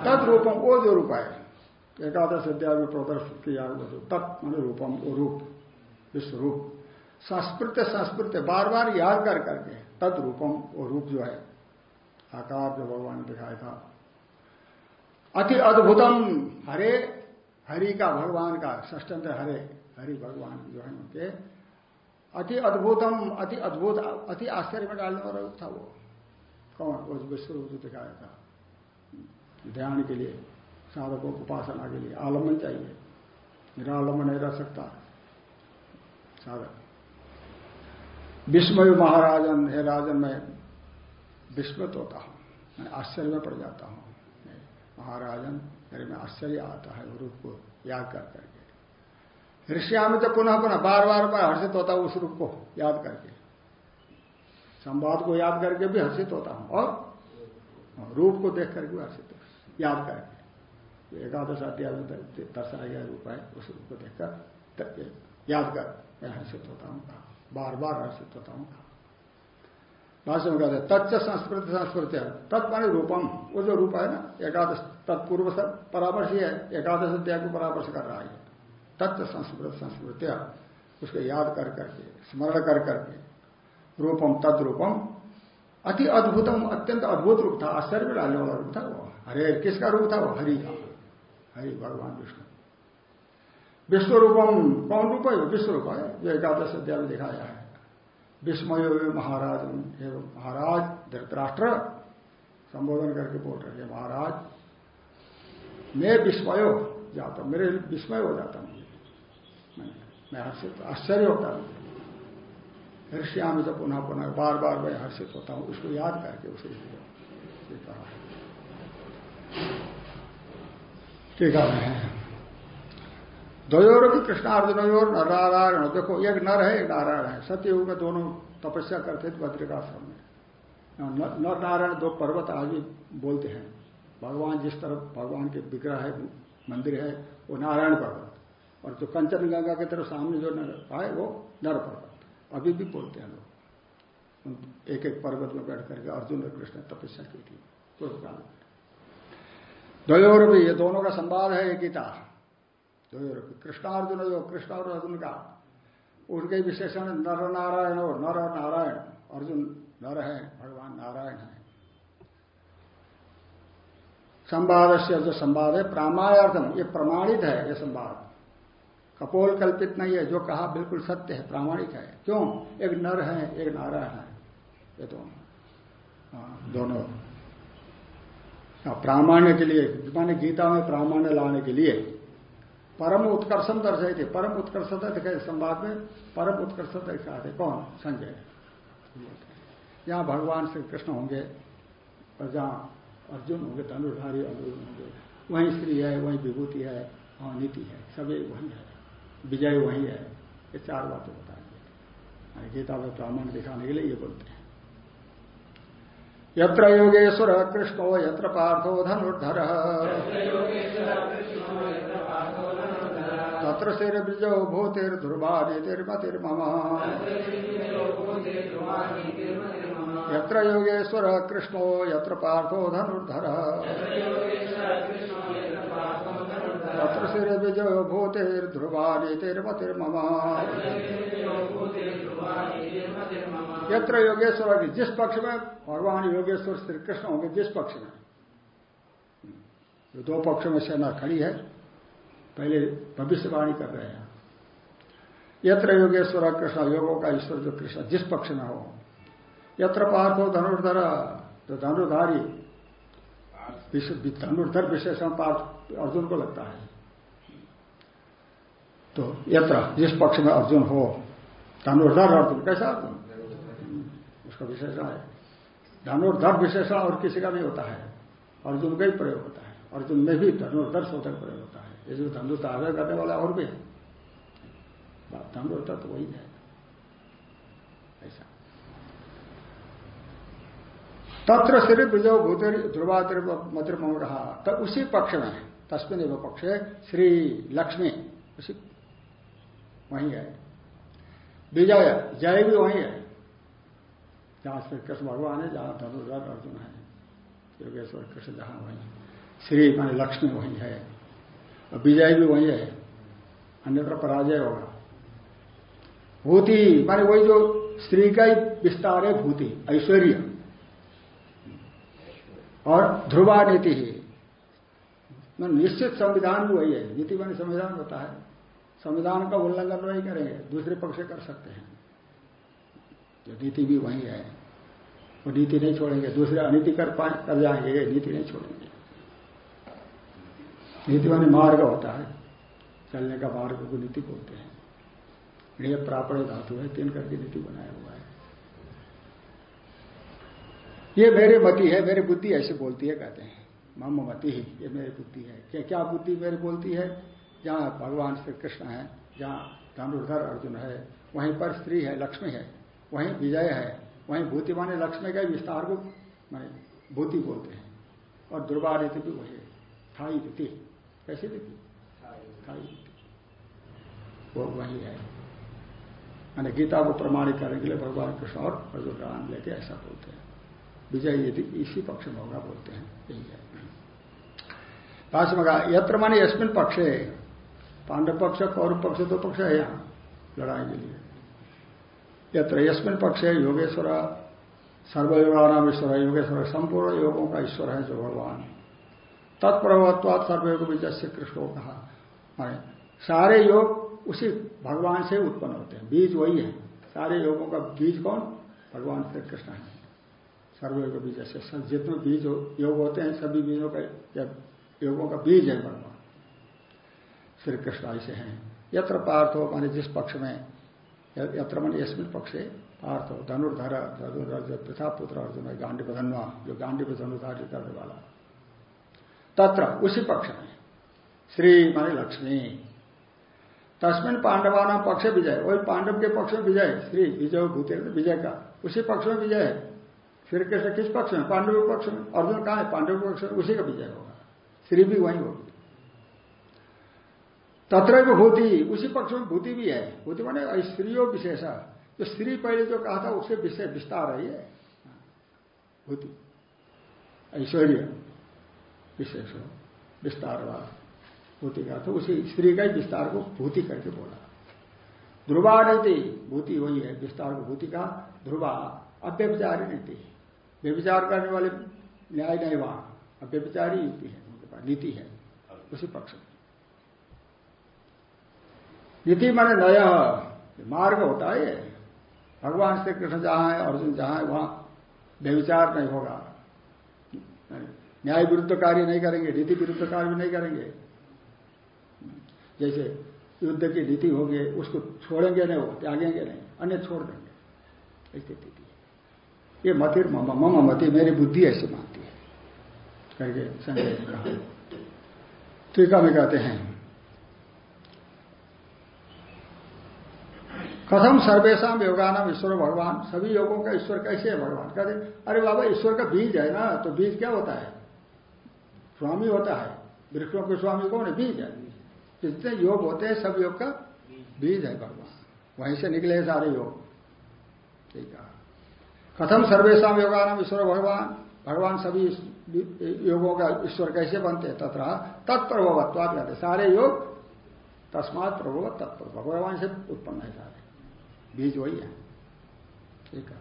तद रूपम वो जो रूप है। एकादश अध्याय में प्रदर्शित किया तत् मान रूपम, वो रूप विश्व रूप संस्कृत संस्कृत बार बार याद कर करके तद रूपम वो रूप जो है। आकार जो भगवान ने दिखाया था अति अद्भुतम। हरे, हरि का भगवान का ष्टंत्र हरे, हरि भगवान जो है उनके। अति अद्भुतम, अति अद्भुत, अति आश्चर्य में डालने वाला था वो। कौन? वो विश्व रूप जो दिखाया था। ध्यान के लिए, साधकों को उपासना के लिए, आलंबन चाहिए। निरालंबन नहीं रह सकता। साधक। विस्मय महाराजन, हे राजन, मैं विस्मृत होता हूँ, मैं आश्चर्य में पड़ जाता हूँ। महाराजन, मेरे में आश्चर्य आता है रूप को याद कर करके। ऋषिया में तो पुनः पुनः बार बार बार हर्षित होता हूँ उस रूप को याद करके। संवाद को याद करके भी हर्षित होता हूँ और रूप को देख करके भी हर्षित याद करके। एकादश अध्याय में दर्शाया गया रूप है, उस रूप को देखकर याद कर मैं हर्षित होता हूँ बार बार हर्षित होता हूँ। भाष्य में कहते हैं तत्व संस्कृत संस्कृत तत् माने रूपम। वो जो रूप है ना, एकादश, तत्पूर्व परामर्श ही है, एकादश अध्याय को परामर्श कर रहा है। तत्व संस्कृत संस्कृत उसको याद कर करके, स्मरण कर करके, रूपम तद रूपम अति अद्भुतम, अत्यंत अद्भुत रूप था, आश्चर्य में डालने वाला रूप था वो। हरे किसका रूप था वो? हरि का। हरि, भगवान विष्णु। विश्व रूपम। कौन रूप है? विश्व रूप है। जो एकादश अध्याय में दिखाया है। विस्मय महाराज महाराज, धृतराष्ट्र, संबोधन करके बोल रहे हैं, महाराज, मैं विस्मय जाता हूँ, मेरे विस्मय हो जाता हूँ। मैं हर्षित, आश्चर्य होता हूँ। ऋषियामी तो पुनः पुनः बार बार मैं हर्षित होता हूँ, उसको याद करके उसे कहा ठीक है द्वयोर भी कृष्णार्जुन और नारायण देखो, एक नर है, एक नारायण है। सत्ययुग में दोनों तपस्या करते थे बद्रिकाश्रम में। नर नारायण दो पर्वत आज भी बोलते हैं। भगवान जिस तरफ़, भगवान के विग्रह है, मंदिर है, वो नारायण पर्वत। और जो कंचन गंगा की तरफ़ सामने जो नर आए वो नर पर्वत। अभी भी बोलते हैं लोग। एक एक पर्वत में बैठ करके अर्जुन और कृष्ण तपस्या की थी। पूर्व काल में द्वयोर भी ये दोनों का संवाद है, एक कृष्णार्जुन जो कृष्ण और अर्जुन का। उनके विशेषण नर नारायण और नर नारायण अर्जुन नर है भगवान नारायण है। संवाद से जो संवाद है प्रामाणार्थम ये प्रमाणित है ये संवाद। कपोल कल्पित नहीं है जो कहा बिल्कुल सत्य है प्रामाणिक है। क्यों? एक नर है एक नारायण है। ये दोनों हाँ, दोनों। प्रामाण्य के लिए माने गीता में प्रामाण्य लाने के लिए। परम उत्कर्षम दर्शाई थे। परम उत्कर्षता दिखाई संवाद में, परम उत्कर्षता दिखाते कौन? संजय। यहाँ भगवान श्री कृष्ण होंगे, और जहाँ अर्जुन होंगे, धनुर्धारी अर्जुन होंगे, वहीं स्त्री है, वहीं विभूति है, वहाँ नीति है, सभी वही है। विजय वही है, ये चार बातें बताएँगे गीता में ब्राह्मण दिखाने के लिए ये बोलते हैं। यत्र योगेश्वर कृष्णो यत्र पार्थो धनुर्धर। तत्र शेर बीजो भूतिर ध्रुवादितिर्मतिर्मम यत्र योगेश्वर कृष्णो यत्र पार्थो धनुर्धर। तत्र शेर बीजो भूतिर्ध्रुवादितिर्मतिर्मम यत्र योगेश्वर की जिस पक्ष में भगवान योगेश्वर श्री कृष्ण होंगे जिस पक्ष में दो पक्षों में सेना खड़ी है पहले भविष्यवाणी कर रहे हैं यत्र योगेश्वर कृष्ण योगों का ईश्वर जो कृष्ण जिस पक्ष में हो यत्र पार्थ धनुर्धर तो धनुर्धारी धनुर्धर विशेषण पार्थ अर्जुन को लगता है तो यत्र, जिस पक्ष में अर्जुन हो, धनुर्धर अर्जुन कैसा अर्जुन उसका विशेषण है। धनुर्धर विशेषण और किसी का नहीं होता है। अर्जुन का ही प्रयोग होता है। अर्जुन में भी धनुर्धर शोधक प्रयोग होता है। ये जो धनुष धारण करने वाला और भी। है धनुष तो वही है। ऐसा। तत्र श्री विजय भूतर मम कहा तब उसी पक्ष में, तस्मिन एवं पक्ष श्री लक्ष्मी, उसी वही है विजय जय भी वही है जहाँ श्री कृष्ण भगवान है जहाँ धनुर्धर अर्जुन है योगेश्वर कृष्ण जहाँ वही श्री मान लक्ष्मी वही है और विजय भी वही है अन्यत्र पराजय होगा भूति माने वही जो स्त्री का ही विस्तार है भूति ऐश्वर्य और ध्रुवा नीति ही निश्चित संविधान भी वही है नीति मानी संविधान होता है संविधान का उल्लंघन नहीं करेंगे, दूसरे पक्ष कर सकते हैं। जो नीति भी वही है। वो नीति नहीं छोड़ेंगे, दूसरे अनिति कर पाए कर जाएँगे नीति नहीं छोड़ेंगे। नीति मानी मार्ग होता है। चलने का मार्ग को नीति बोलते हैं। निय प्रापण धातु है, तीन करके नीति बनाया हुआ है। ये मेरे मति है, मेरी बुद्धि ऐसे बोलती है, कहते हैं। मम मति ही, ये मेरी बुद्धि है। क्या क्या बुद्धि मेरी बोलती है? जहाँ भगवान श्री कृष्ण है, जहाँ धनुर्धर अर्जुन है, वहीं पर स्त्री है, लक्ष्मी है, वहीं विजय है, वहीं भूति माने लक्ष्मी का विस्तार को माने भूति बोलते हैं। और दुर्गा रीति भी वही थाई रीति कैसी रीति थाई रीति वो वही है। मैंने गीता को प्रमाणित करने के लिए भगवान कृष्ण और अर्जुन नाम लेके ऐसा बोलते हैं। विजय यदि इसी पक्ष में होगा बोलते हैं। यही है। यत्र माने यशमिन पक्षे पांडव पक्ष कौरव पक्ष दो पक्ष है यहाँ लड़ाई के लिए। यत्र यशमिन पक्ष है योगेश्वर सर्वयोगानाम ईश्वर योगेश्वर, संपूर्ण योगों का ईश्वर है जो भगवान तत्प्रभवत्वाद सर्वयोग विजय से कृष्ण कहा सारे योग उसी भगवान से उत्पन्न होते हैं। बीज वही है। सारे योगों का बीज कौन? भगवान श्री कृष्ण है। सर्वयोग बीज से जितने बीज योग होते हैं, सभी बीजों का योगों का बीज है भगवान। श्री कृष्ण ऐसे हैं। यत्र पार्थ हो माने जिस पक्ष में, यत्र मन यशमिन पक्षे पार्थ। धनुर्धर धनुर्धर प्रथा पुत्र अर्जुन है गांडी धनुआ, जो गांडी धनुधार्य करने वाला। तत्र उसी पक्ष में, श्री माने लक्ष्मी। तस्मिन पांडवाना पक्ष विजय, वही पांडव के पक्ष में विजय, श्री विजय भूते विजय का। उसी पक्ष में विजय। है श्री कृष्ण किस पक्ष में? पांडव के पक्ष में। अर्जुन कहा है? पांडव के पक्ष में उसी का विजय होगा। श्री भी वही होगी। तत्र भूति उसी पक्ष में भूति भी है। भूति माने स्त्रियों विशेषा। जो स्त्री पहले जो कहा था उससे विषय विस्तार है ये। भूति। ऐश्वर्य। विशेष। विस्तार भूति का तो उसी स्त्री का ही विस्तार को भूति करके बोला। ध्रुवा नीति। भूति वही है, विस्तार को भूति का ध्रुवा। अव्यभिचारी नीति। व्यभिचार करने वाले न्याय नहीं वहाँ। अव्यभिचारी युक्ति है, उनके पास नीति है। उसी पक्ष में। नीति माने नया मार्ग होता है ये। भगवान श्री कृष्ण जहाँ है, अर्जुन जहाँ है, वहाँ व्यविचार नहीं होगा। न्याय विरुद्ध कार्य नहीं करेंगे, नीति विरुद्ध कार्य भी नहीं करेंगे। जैसे युद्ध की नीति होगी, उसको छोड़ेंगे नहीं, वो त्यागेंगे नहीं, अन्य छोड़ देंगे। ऐसी स्थिति ये मतिर मम मति, मेरी बुद्धि ऐसी मानती है। करके संजय कहा। टीका में कहते हैं कथम सर्वेशा योगानाम ईश्वर भगवान। सभी योगों का ईश्वर कैसे है भगवान? कहते अरे बाबा, ईश्वर का बीज है ना तो बीज क्या होता है? स्वामी होता है। वृक्षों के स्वामी कौन है? बीज है। जितने योग होते हैं, सब योग का बीज है भगवान। वहीं से निकले सारे योग। ठीक है। कथम सर्वेशा योगानाम ईश्वर भगवान। भगवान सभी योगों का ईश्वर कैसे बनते हैं? तथा तत्प्रभवत्वाद कहते सारे योग तस्मात प्रभव तत्प्रभव भगवान से उत्पन्न है सारे। बीज वही है। ठीक है।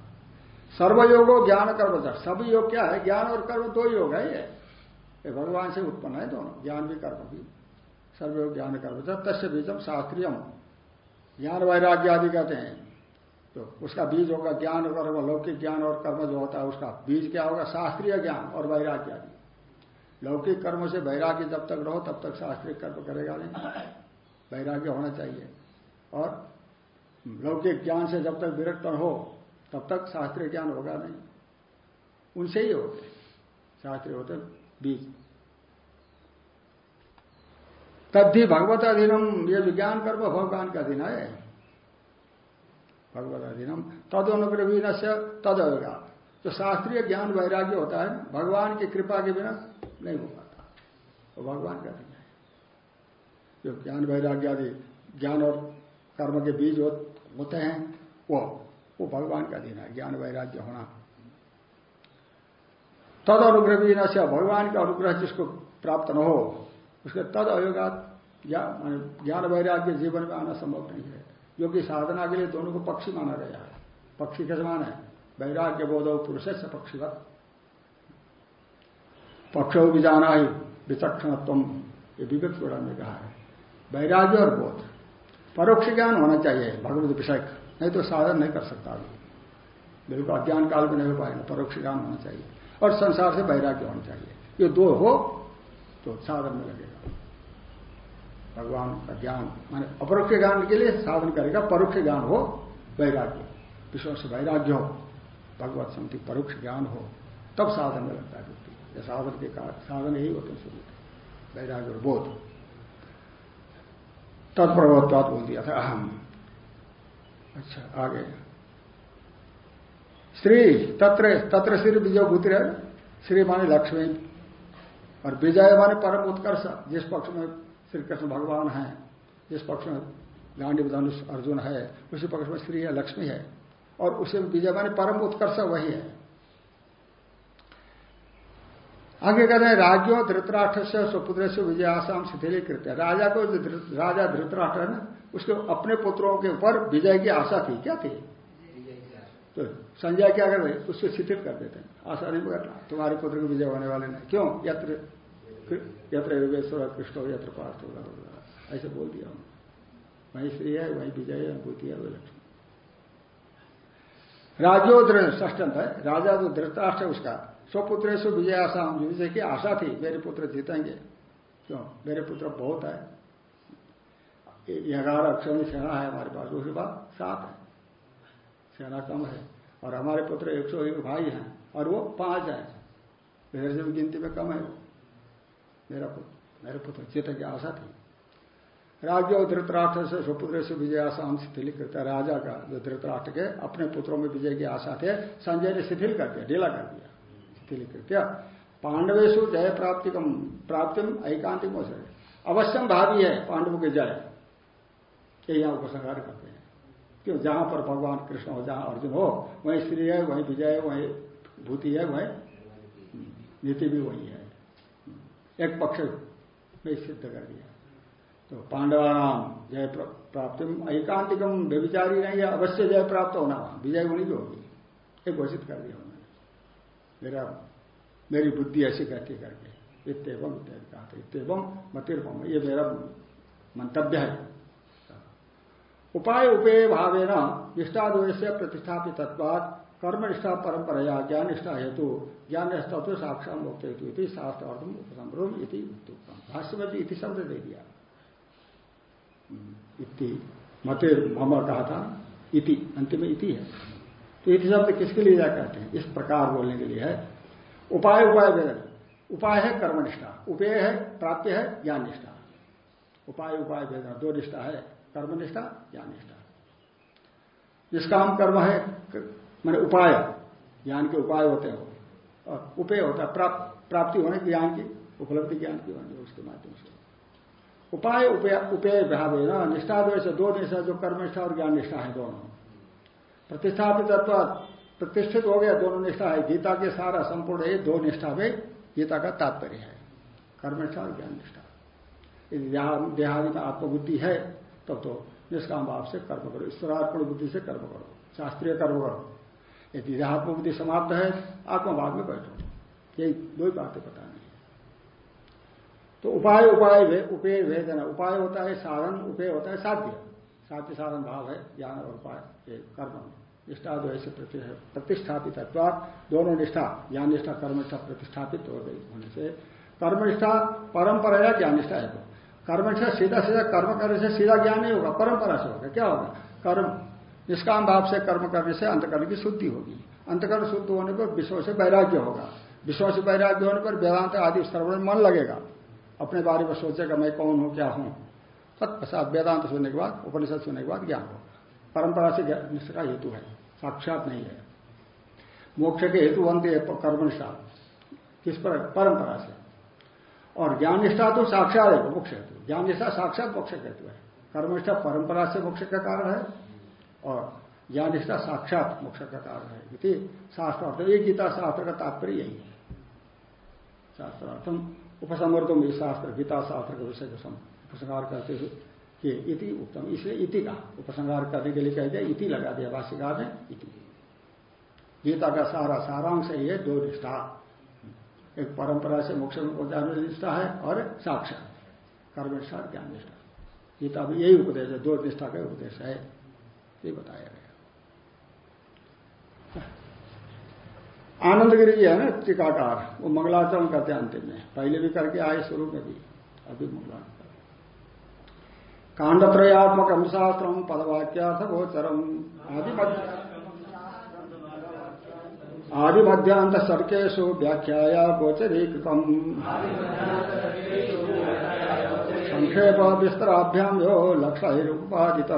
सर्वयोगो ज्ञान कर्म सब योग क्या है? ज्ञान और कर्म दो योग है ये। भगवान से उत्पन्न है दोनों। ज्ञान भी कर्म भी। सर्वयोग ज्ञान कर्म। तस्य बीजम शास्त्रीयम। ज्ञान वैराग्य आदि कहते हैं। तो उसका बीज होगा ज्ञान कर्म। लौकिक ज्ञान और कर्म जो होता है उसका बीज क्या होगा? शास्त्रीय ज्ञान और वैराग्य आदि। लौकिक कर्म से वैराग्य जब तक रहो, तब तक शास्त्रीय कर्म करेगा नहीं। वैराग्य होना चाहिए। और लौकिक ज्ञान से जब तक विरक्त हो, तब तक शास्त्रीय ज्ञान होगा नहीं। उनसे ही होते शास्त्रीय होते बीज। तद्धि भगवत अधीनम, ये विज्ञान कर्म भगवान का अधीन है भगवत अधीनम तद अनुग्रह से तद होगा जो शास्त्रीय ज्ञान वैराग्य होता है, भगवान की कृपा के बिना नहीं हो पाता। वो भगवान का अधीन है जो ज्ञान वैराग्य आदि ज्ञान और कर्म के बीज होते हैं, वो वो भगवान का अधीन है, ज्ञान वैराग्य होना। तद अनुग्रह भी से भगवान का अनुग्रह जिसको प्राप्त न हो, उसके तद अयोगा ज्ञान वैराग्य जीवन में आना संभव नहीं है। कि साधना के लिए दोनों को पक्षी माना गया है। पक्षी के समान है। वैराग्य बोध पुरुष से पक्षीवत पक्ष भी जाना ही विचक्षणत्व, ये विवेक पुराण में कहा है। वैराग्य और बोध। परोक्ष ज्ञान होना चाहिए, भगवत विषय नहीं तो साधन नहीं कर सकता अभी बिल्कुल अज्ञान काल में नहीं हो पाएगा, परोक्ष ज्ञान होना चाहिए। और संसार से वैराग्य होना चाहिए। ये दो हो तो साधन में लगेगा। भगवान का ज्ञान, माने अपरोक्ष ज्ञान के लिए साधन करेगा, परोक्ष ज्ञान हो, वैराग्य विश्व से वैराग्य हो, भगवत समिति परोक्ष ज्ञान हो, तब साधन में लगता है व्यक्ति। यह साधन के कारण, साधन ही होते हैं वैराग्य और बोध। तत्प्रभुत्वात बोल दिया था, अहम। अच्छा आगे। श्री, तत्र तत्र श्री विजय भूति श्री माने लक्ष्मी, और विजय माने परम उत्कर्ष, जिस पक्ष में श्री कृष्ण भगवान है, जिस पक्ष में गांडी धनुष अर्जुन है, उसी पक्ष में श्री है लक्ष्मी है, और उसे विजय माने परम उत्कर्ष वही है। आगे कहते हैं, राज्यों धृतराष्ट्र से स्वपुत्र से विजयासाम शिथिलीकृत राजा को जो राजा धृतराष्ट्र है ना, उसके अपने पुत्रों के ऊपर विजय की आशा थी। क्या थी? तो संजय क्या कर रहे उससे शिथिल कर देते हैं। आशा नहीं करना तुम्हारे पुत्र को विजय होने वाले नहीं। क्यों? यत्र यत्र योगेश्वर, कृष्ण हो यत्र पार्थ होगा ऐसे बोल दिया वही श्री है, वही विजय है, भूति है, वही लक्ष्मी। राजो ष्टंत है। राजा जो धृतराष्ट्र उसका स्वपुत्र से विजय आशा हम विजय की आशा थी, मेरे पुत्र जीतेंगे। क्यों? मेरे पुत्र बहुत है। ग्यारह अक्षर में सेना है हमारे पास उसके बाद सात है। सेना कम है। और हमारे पुत्र एक सौ एक भाई हैं, और वो पाँच है। मेरे से भी गिनती में कम है वो। मेरा पुत्र, मेरे पुत्र जीत की आशा थी। राज्य और धृतराष्ट्र से स्वपुत्र से विजय आशा हम शिथिल करते राजा का जो धृतराष्ट्र के अपने पुत्रों में विजय की आशा थे, संजय ने शिथिल कर दिया, ढीला कर दिया। शिथिल कृत्या पांडवेशु जय प्राप्ति प्राप्तिम ऐकांतिक सके अवश्यम भावी है, पांडवों के जय। ये यहाँ उपसंहार करते हैं। क्यों? जहाँ पर भगवान कृष्ण हो, जहाँ अर्जुन हो, वहीं स्त्री है, वहीं विजय है वहीं भूति है, वहीं नीति भी वही है। एक पक्ष में सिद्ध कर दिया। तो पांडवानाम, जय प्राप्ति ऐकांतिकम व्यविचारी नहीं है, अवश्य जय प्राप्त होना। विजय होनी भी होगी। ये घोषित कर दिया। मेरा, मेरी बुद्धि ऐसी कहती करके। इतम इत्यादि कहा था। इतम मतिर्पम ये मेरा मंतव्य है। उपाय उपेय भावे न निष्ठाद्वेश प्रतिष्ठापित तत्वाद कर्मनिष्ठा परंपरा ज्ञान निष्ठा हेतु ज्ञान निष्ठा तो साक्षा मुक्त हेतु शास्त्र उपसंभ्रम इति भाष्य में भी इति शब्द दे दिया। इति मते मम कहा था। इति अंतिम इति है। तो शब्द किसके लिए जा कहते हैं? इस प्रकार बोलने के लिए है। उपाय उपाय वेदन उपाय है कर्मनिष्ठा। उपेय है, प्राप्य है, ज्ञान निष्ठा। उपाय उपाय वेदन दो निष्ठा है, कर्मनिष्ठा, ज्ञान निष्ठा। निष्काम कर्म है मैंने उपाय, ज्ञान के उपाय होते हैं और उपेय होता है प्राप्ति होने ज्ञान की, उपलब्धि ज्ञान की होने उसके माध्यम से। उपाय, उपेय भाव है ना निष्ठा दो निष्ठा, जो कर्मनिष्ठा और ज्ञान निष्ठा है दोनों। प्रतिष्ठापित प्रतिष्ठित हो गया दोनों निष्ठा है। गीता के सारा संपूर्ण है दो निष्ठा में गीता का तात्पर्य है। कर्मनिष्ठा और ज्ञान निष्ठा। यदि देहादि में आत्मबुद्धि है तब तो, निष्काम भाव से कर्म करो। ईश्वरात्म बुद्धि से कर्म करो। शास्त्रीय कर्म करो। यदि देहात्म बुद्धि समाप्त है आत्मभाव में बैठो। यही दो ही बातें बताना तो उपाय उपाय उपेय भेदन उपाय होता है साधन उपेय होता है साध्य। साध्य साधन भाव है, ज्ञान और उपाय कर्म निष्ठा जो ऐसे प्रतिष्ठापित है दोनों निष्ठा ज्ञान निष्ठा कर्मनिष्ठा, प्रतिष्ठापित हो गई होने से। कर्मनिष्ठा परंपरा या ज्ञान निष्ठा है कर्मनिष्ठा सीधा सीधा कर्म करने से सीधा ज्ञान नहीं होगा, परंपरा से होगा। क्या होगा? कर्म। निष्काम भाव से कर्म करने से अंतकर्म की शुद्धि होगी। अंतकर्म शुद्ध होने पर विश्व से वैराग्य होगा। विश्व से वैराग्य होने पर वेदांत आदि श्रवण मन लगेगा। अपने बारे में सोचेगा, मैं कौन हूँ, क्या हूँ? तत्पश्चात वेदांत सुनने के बाद, उपनिषद सुनने के बाद ज्ञान होगा। परंपरा से निष्ठा हेतु है, साक्षात नहीं है। मोक्ष के हेतु बनते कर्मनिष्ठा। किस पर? परंपरा से। और ज्ञान निष्ठा तो साक्षात है, मोक्ष हेतु। ज्ञान निष्ठा साक्षात मोक्ष हेतु है। कर्मनिष्ठा परंपरा से मोक्ष का कारण है, और ज्ञान निष्ठा साक्षात मोक्ष का कारण है। शास्त्र अर्थ ये गीता शास्त्र का तात्पर्य यही है। शास्त्रार्थम उपसमर्थम ये शास्त्र, गीता शास्त्र के विषय को उपसंहार करते ये इति उत्तम। इसलिए इति का उपसंहार करने के लिए कह दिया, इति लगा दिया भाष्यकार ने इति। गीता का सारा सारांश ये दो निष्ठा। एक परंपरा से मोक्ष में निष्ठा है और साक्षात कर्म निष्ठा, ज्ञान निष्ठा। गीता में यही उपदेश है, दो निष्ठा का उपदेश है। ये बताया गया। आनंदगिरी जी है ना, टीकाकार। वो मंगलाचरण करते हैं अंतिम में। पहले भी करके आए, शुरू में भी। अभी मंगलाचरण। कांडत्रयात्मक शास्त्र पदवाक्यार्थ गोचरम आदि आदि मध्यांत सर्केशु व्याख्याया गोचरीकृतम संक्षेप विस्तराभ्याम यो लक्षुपादित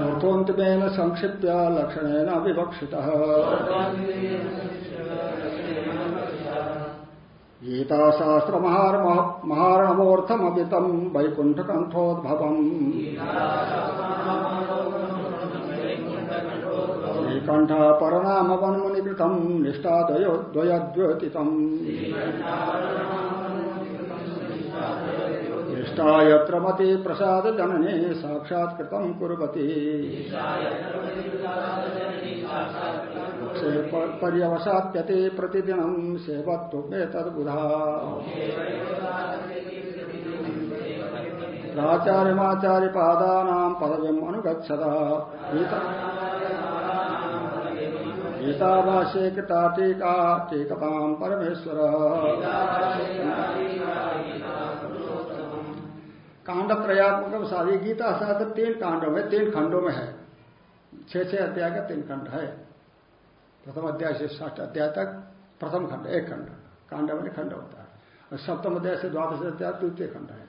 मूर्तोन्तिमेन संक्षिप्य लक्षणेन विवक्षितः। गीताशास्त्र महारणमोर्थमवितम वैकुंठ कंठोद्भवम श्रीकंठ परनाम निष्ठा निष्ठा यत्र प्रसाद जनने साक्षात्कृतम कुर्वती। पर्यवसाप्यते प्रतिदिन सेवत्वे तदबुधा। प्राचार्यमाचार्य पादाना पदवीम अनुगछता गीताभाष्ये कृता टीका टीकताम परमेश्वर। कांड त्रयात्मक शादी गीता शास्त्र तीन कांडों में तीन खंडों में है। छह छह अध्याय का तीन खंड है। प्रथम अध्याय से ष्ठ अध्याय तक, प्रथम खंड, एक खंड कांड में खंड होता है। और सप्तम अध्याय से द्वादश अध्याय द्वितीय खंड है।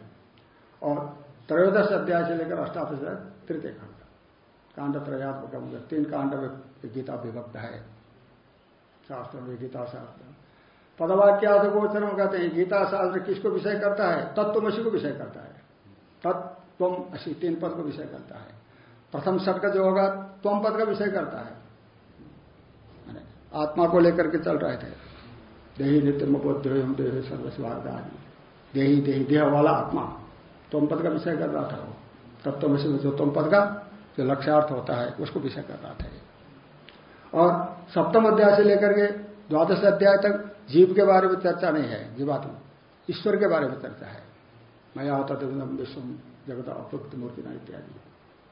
और त्रयोदश अध्याय से लेकर अष्टादश तृतीय खंड। कांड त्रयात्मक तीन कांड में गीता विभक्त है। शास्त्र में गीता शास्त्र। पदवाक्यास गोचरम कहते हैं, गीता शास्त्र किसको विषय करता है? तत्वमसी को विषय करता है। तत्व असी तीन पद को विषय करता है। प्रथम शब्द का जो होगा, त्वम पद का विषय करता है। आत्मा को लेकर के चल रहे थे। देही नित्य बोध्य देह सर्वस्वार्थ आदि देही देही, देह वाला आत्मा। तुम पद का विषय कर रहा था वो। तत्व में से जो तुम पद का, जो लक्ष्यार्थ होता है, उसको विषय कर रहा था और सप्तम अध्याय से लेकर के द्वादश अध्याय तक जीव के बारे में चर्चा नहीं है, जीवात्मा। ईश्वर के बारे में चर्चा है। मैं आता विश्व जगत अव्यक्त मूर्ति ना इत्यादि।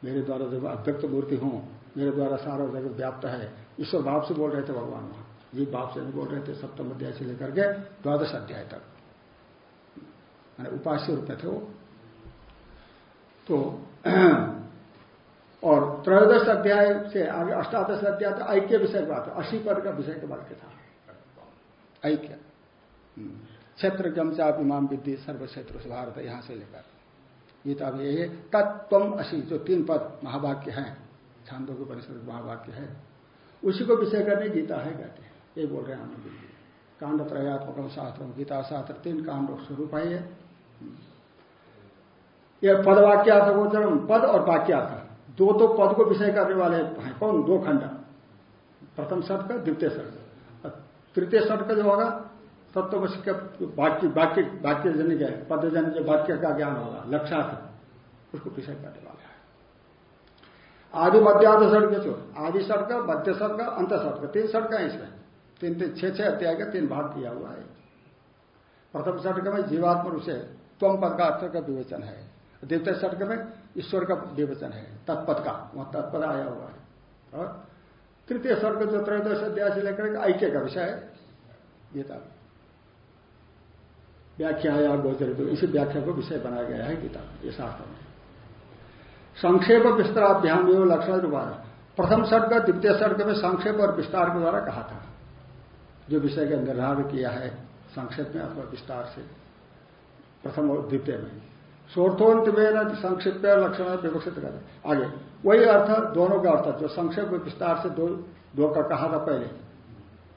मेरे द्वारा जब अव्यक्त मूर्ति हूँ, मेरे द्वारा सारा जगत व्याप्त है ईश्वर भाव से बोल रहे थे भगवान वहाँ जीव भाव से नहीं बोल रहे थे, सप्तम अध्याय से लेकर के द्वादश अध्याय तक। मैंने उपास्य रूप में थे वो। तो (clears throat) और त्रयोदश अध्याय से आगे, अष्टादश अध्याय ऐक्य विषय की बात अशी पद का विषय के वाक्य था। ऐक्य। क्षेत्र गम चाप इमाम विद्धि सर्व क्षेत्र से भारत, यहाँ से लेकर। गीता में यही है तत्व अशी, जो तीन पद महावाक्य हैं। छांदों के परिषद महावाक्य है। उसी को विषय करने गीता है कहते हैं। ये बोल रहे हैं आनंद जी कांड त्रयात्मक शास्त्र, गीता शास्त्र, तीन कांड स्वरूप है यह पदवाक्यार्थ गोचरम पद और वाक्यार्थ। दो तो पद को विषय करने वाले हैं कौन? दो खंड। प्रथम शब्द का, द्वितीय शब्द। तृतीय शब्द का जो होगा, तत्व वाक्य वाक्य वाक्य जन क्या पद जन जो वाक्य का ज्ञान होगा, लक्षार्थ। उसको विषय करने वाला आदि मध्याध सड़क जो आदि सड़क मध्य सड़क अंत सड़क तीन सड़क है इसमें। तीन तीन छह छह अध्याय का तीन भाग किया हुआ है। प्रथम सड़क में जीवात्म रूप से त्वम पद का अर्थ का विवेचन है। द्वितीय सड़क में ईश्वर का विवेचन है। तत्पद का, वहाँ तत्पद आया हुआ है। और तृतीय सड़क जो त्रयोदश अध्याय से लेकर ऐक्य का विषय है गीता व्याख्या या गोचरित इसी व्याख्या को विषय बनाया गया है गीता ये शास्त्र संक्षेप विस्ताराभ्याम एवं लक्षण द्वारा प्रथम का द्वितीय सड़क में संक्षेप और विस्तार के द्वारा कहा था। जो विषय का निर्धारण किया है, संक्षेप में अथवा विस्तार से, प्रथम और द्वितीय में। सोर्थोन्त में संक्षिप्त लक्षण विवक्षित कर। आगे, वही अर्थ, दोनों का अर्थ, जो संक्षेप विस्तार से दो दो का कहा था पहले,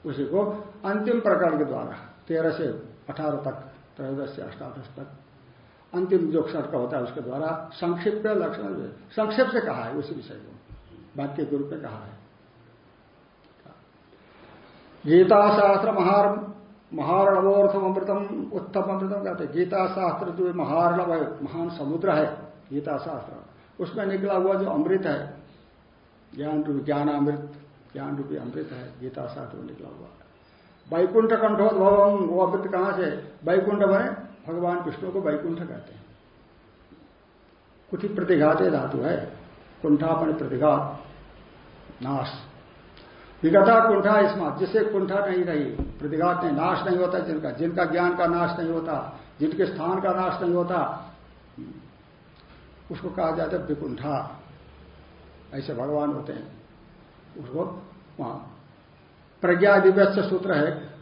उसी को अंतिम प्रकरण के द्वारा, तेरह से अठारह तक, त्रयोदश से अष्टादश तक अंतिम जो क्षण का होता है उसके द्वारा संक्षिप्त लक्षण संक्षेप से कहा है, उसी विषय को, वाक्य के रूप में कहा है। गीता शास्त्र महार महारणवोर्थम अमृतम उत्तम अमृतम कहते गीता शास्त्र जो महारणव है, महान समुद्र है गीता शास्त्र उसमें निकला हुआ जो अमृत है, ज्ञान रूपी ज्ञान अमृत ज्ञान रूपी अमृत है गीता शास्त्र में निकला हुआ। वैकुंठ कंठोद्भव वो अमृत कहाँ से वैकुंठ बने भगवान विष्णु को वैकुंठ कहते हैं। कुछ प्रतिघाते धातु है। कुंठापन प्रतिघात, नाश। विगता कुंठा इसमें जिससे कुंठा नहीं रही, प्रतिघात नहीं, नाश नहीं होता जिनका। जिनका ज्ञान का नाश नहीं होता, जिनके स्थान का नाश नहीं होता, उसको कहा जाता है विकुंठा। ऐसे भगवान होते हैं। उसको वहाँ प्रज्ञा दिव्य सूत्र है।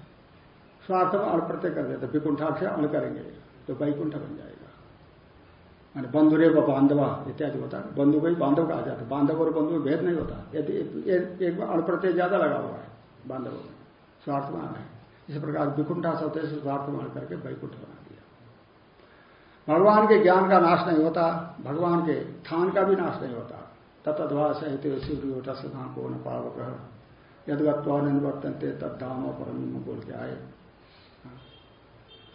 स्वार्थ में अण प्रत्यय कर देते विकुंठा से अण करेंगे। तो वैकुंठ बन जाएगा। मान बंधुरे व बांधवा, इत्यादि होता है। बंधु को ही बांधव कहा जाता है। बांधव और बंधु में भेद नहीं होता। यदि एक अण प्रत्यय ज़्यादा लगा हुआ है बांधव में स्वार्थमान है। इस प्रकार विकुंठा शब्द से स्वार्थमान करके वैकुंठ बना दिया। भगवान के ज्ञान का नाश नहीं होता, भगवान के थान का भी नाश नहीं होता। तत्वा सहित सूर्य होता सिद्धांत को न पावक। यदगत्वा निवर्तनते, तद्धाम और परम बोल के आए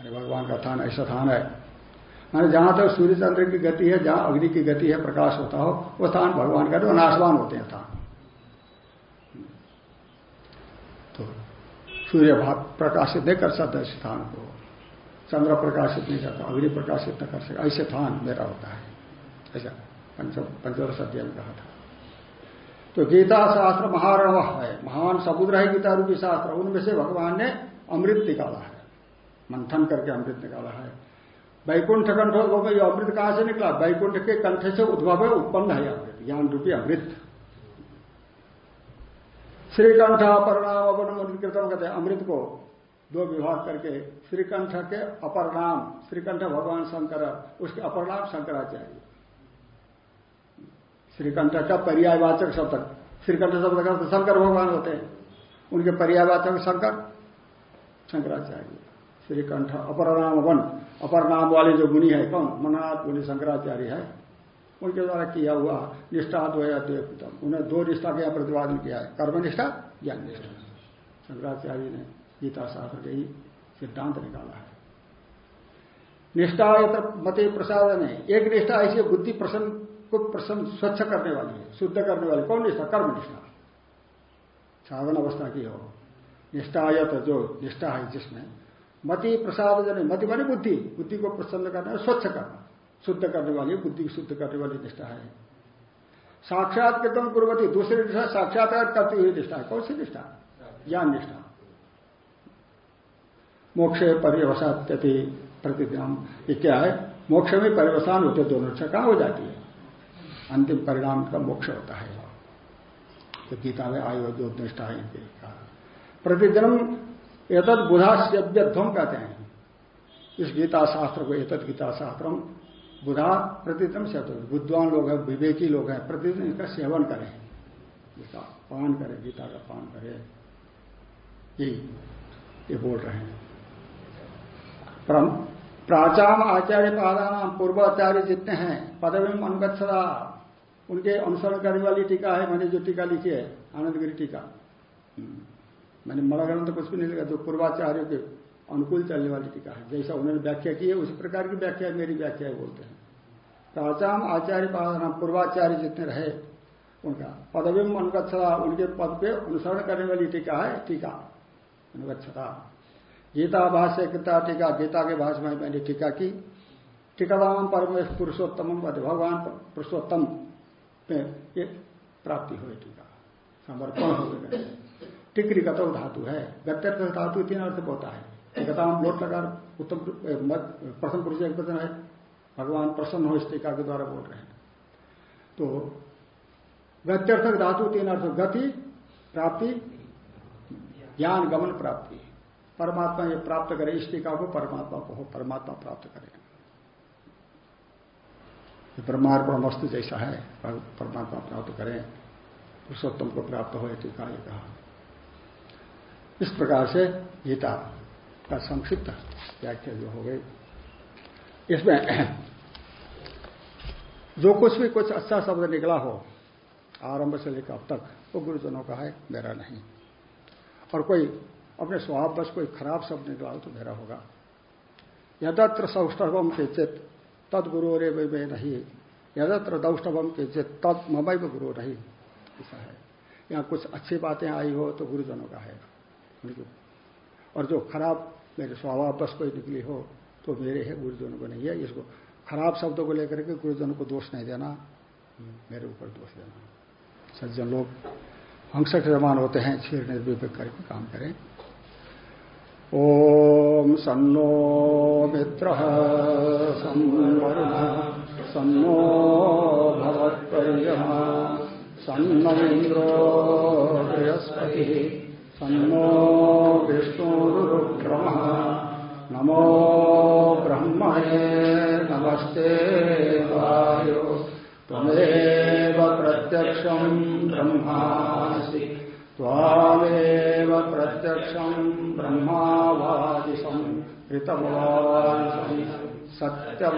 अरे भगवान का स्थान ऐसा स्थान है। माने जहाँ तक सूर्य चंद्र की गति है, जहाँ अग्नि की गति है, प्रकाश होता हो, वो स्थान भगवान का जो नाशवान होते हैं स्थान। तो सूर्य भाव प्रकाशित नहीं कर सकता स्थान को। चंद्र प्रकाशित नहीं करता, अग्नि प्रकाशित न कर सकता ऐसे स्थान मेरा होता है। ऐसा पंचदश अध्ययन कहा था। तो गीता शास्त्र महारणव है। महान समुद्र है गीता रूपी शास्त्र। उनमें से भगवान ने अमृत निकाला है। मंथन करके अमृत निकाला है वैकुंठ कंठोद्भव में ये अमृत कहाँ से निकला वैकुंठ के कंठ से उद्भव है उत्पन्न है अमृत ज्ञान रूपी अमृत श्रीकंठ अपरनाम अपन कीर्तन कहते हैं अमृत को दो विभाग करके श्रीकंठ के अपरनाम श्रीकंठ भगवान शंकर उसके अपरनाम शंकराचार्य श्रीकंठ का पर्यायवाचक शब्द श्रीकंठ शब्द का शंकर भगवान होते हैं उनके पर्यायवाचक शंकर शंकराचार्य श्रीकंठ अपरनाम वन अपर नाम वाले जो मुनि है, कौन? मनाथ मुनि शंकराचार्य है। उनके द्वारा किया हुआ निष्ठा द्वयाद्वैतम उन्हें दो निष्ठा का प्रतिपादन किया है। कर्मनिष्ठा ज्ञान निष्ठा शंकराचार्य ने गीता शास्त्र के ही सिद्धांत निकाला है। निष्ठा मते प्रसाद ने एक निष्ठा ऐसी बुद्धि प्रसन्न, को प्रसन्न, स्वच्छ करने वाली है, शुद्ध करने वाली। कौन निष्ठा? कर्म निष्ठा साधन अवस्था की हो निष्ठायत जो निष्ठा है जिसमें मति प्रसाद जन मति मानी बुद्धि। बुद्धि को प्रसन्न करना, स्वच्छ करना। शुद्ध करने वाली, बुद्धि को शुद्ध करने वाली निष्ठा है। साक्षात्कृतम पूर्वती दूसरी निष्ठा साक्षात्कार करती हुई निष्ठा है। कौन सी निष्ठा? ज्ञान निष्ठा। मोक्ष परिवसात्यति प्रतिदिन ये क्या है? मोक्ष में परिवसान होते दोनों। निष्ठा कहाँ हो जाती है? अंतिम परिणाम का मोक्ष होता है। तो गीता में आयु दो निष्ठा है प्रतिदिन एतद बुधास्यव्यध्वम कहते हैं। इस गीता शास्त्र को एतद गीता शास्त्र बुधा प्रतिदिन से बुद्धवान लोग हैं, विवेकी लोग हैं प्रतिदिन इसका सेवन करें। इसका पान करें, गीता का पान करें। यही ये बोल रहे हैं। प्राचाम आचार्य पादान पूर्वाचार्य जितने हैं, पदवी अनुगछदा उनके अनुसरण करने वाली टीका है, मैंने जो टीका लिखी है, आनंदगिरी टीका। मैंने मरा तो कुछ भी नहीं लगा जो पूर्वाचार्यों के अनुकूल चलने वाली टीका है। जैसा उन्होंने व्याख्या की है, उसी प्रकार की व्याख्या मेरी व्याख्या बोलते हैं। प्राचाम आचार्य पादनाम, पूर्वाचार्य जितने रहे, उनका पदवी अनुगछता उनके पद पे अनुसरण करने वाली टीका है, टीका। अनुगछता गीता भाष्य गीता टीका, गीता के भाषा में मैंने टीका की। टीकादाम परम पुरुषोत्तम भगवान पुरुषोत्तम में ये प्राप्ति हुई टीका। समर्पण हो गए टिक्री गत धातु है। गत्यर्थ धातु तीन अर्थ होता है। गताम लोट लगा उत्तम प्रथम पुरुष एक वचन है। भगवान प्रसन्न हो इस टीका के द्वारा बोल रहे हैं। तो गत्यर्थक धातु तीन अर्थ गति, प्राप्ति, ज्ञान, गमन, प्राप्ति। परमात्मा ये प्राप्त करे इस टीका को परमात्मा को हो, परमात्मा प्राप्त करे। ब्रह्मार्पण वस्तु जैसा है। परमात्मा प्राप्त करें। पुरुषोत्तम को प्राप्त हो टीका ये कहा। इस प्रकार से गीता का संक्षिप्त व्याख्या जो हो गई। इसमें (clears throat) जो कुछ भी कुछ अच्छा शब्द निकला हो, आरंभ से लेकर अब तक, वो तो गुरुजनों का है, मेरा नहीं। और कोई अपने स्वभाव बस कोई खराब शब्द निकला हो तो मेरा होगा। यदत्र सौष्ठवम के चित तद गुरु रे वे नहीं। यदत्र दौष्टवम के चित तद ममई गुरु नहीं। ऐसा है। यहाँ कुछ अच्छी बातें आई हो तो गुरुजनों का है। और जो खराब, मेरे स्वभाव बस कोई निकली हो तो मेरे है गुरुजनों को नहीं है इसको। खराब शब्दों को लेकर के गुरुजनों को दोष नहीं देना, मेरे ऊपर दोष देना। सज्जन लोग हंस के समान होते हैं क्षीर निर्विवेक करके काम करें। ओम सन्नो मित्र संवरुण सन्नो सन्नो बृहस्पति। सन्नो विष्णुरुक्रम नमो ब्रह्मणे नमस्ते वायो। त्वमेव प्रत्यक्षम् ब्रह्मासि। त्वामेव प्रत्यक्षम् ब्रह्मावादिशम् ऋतमवादिशम् सत्यमवादिशम्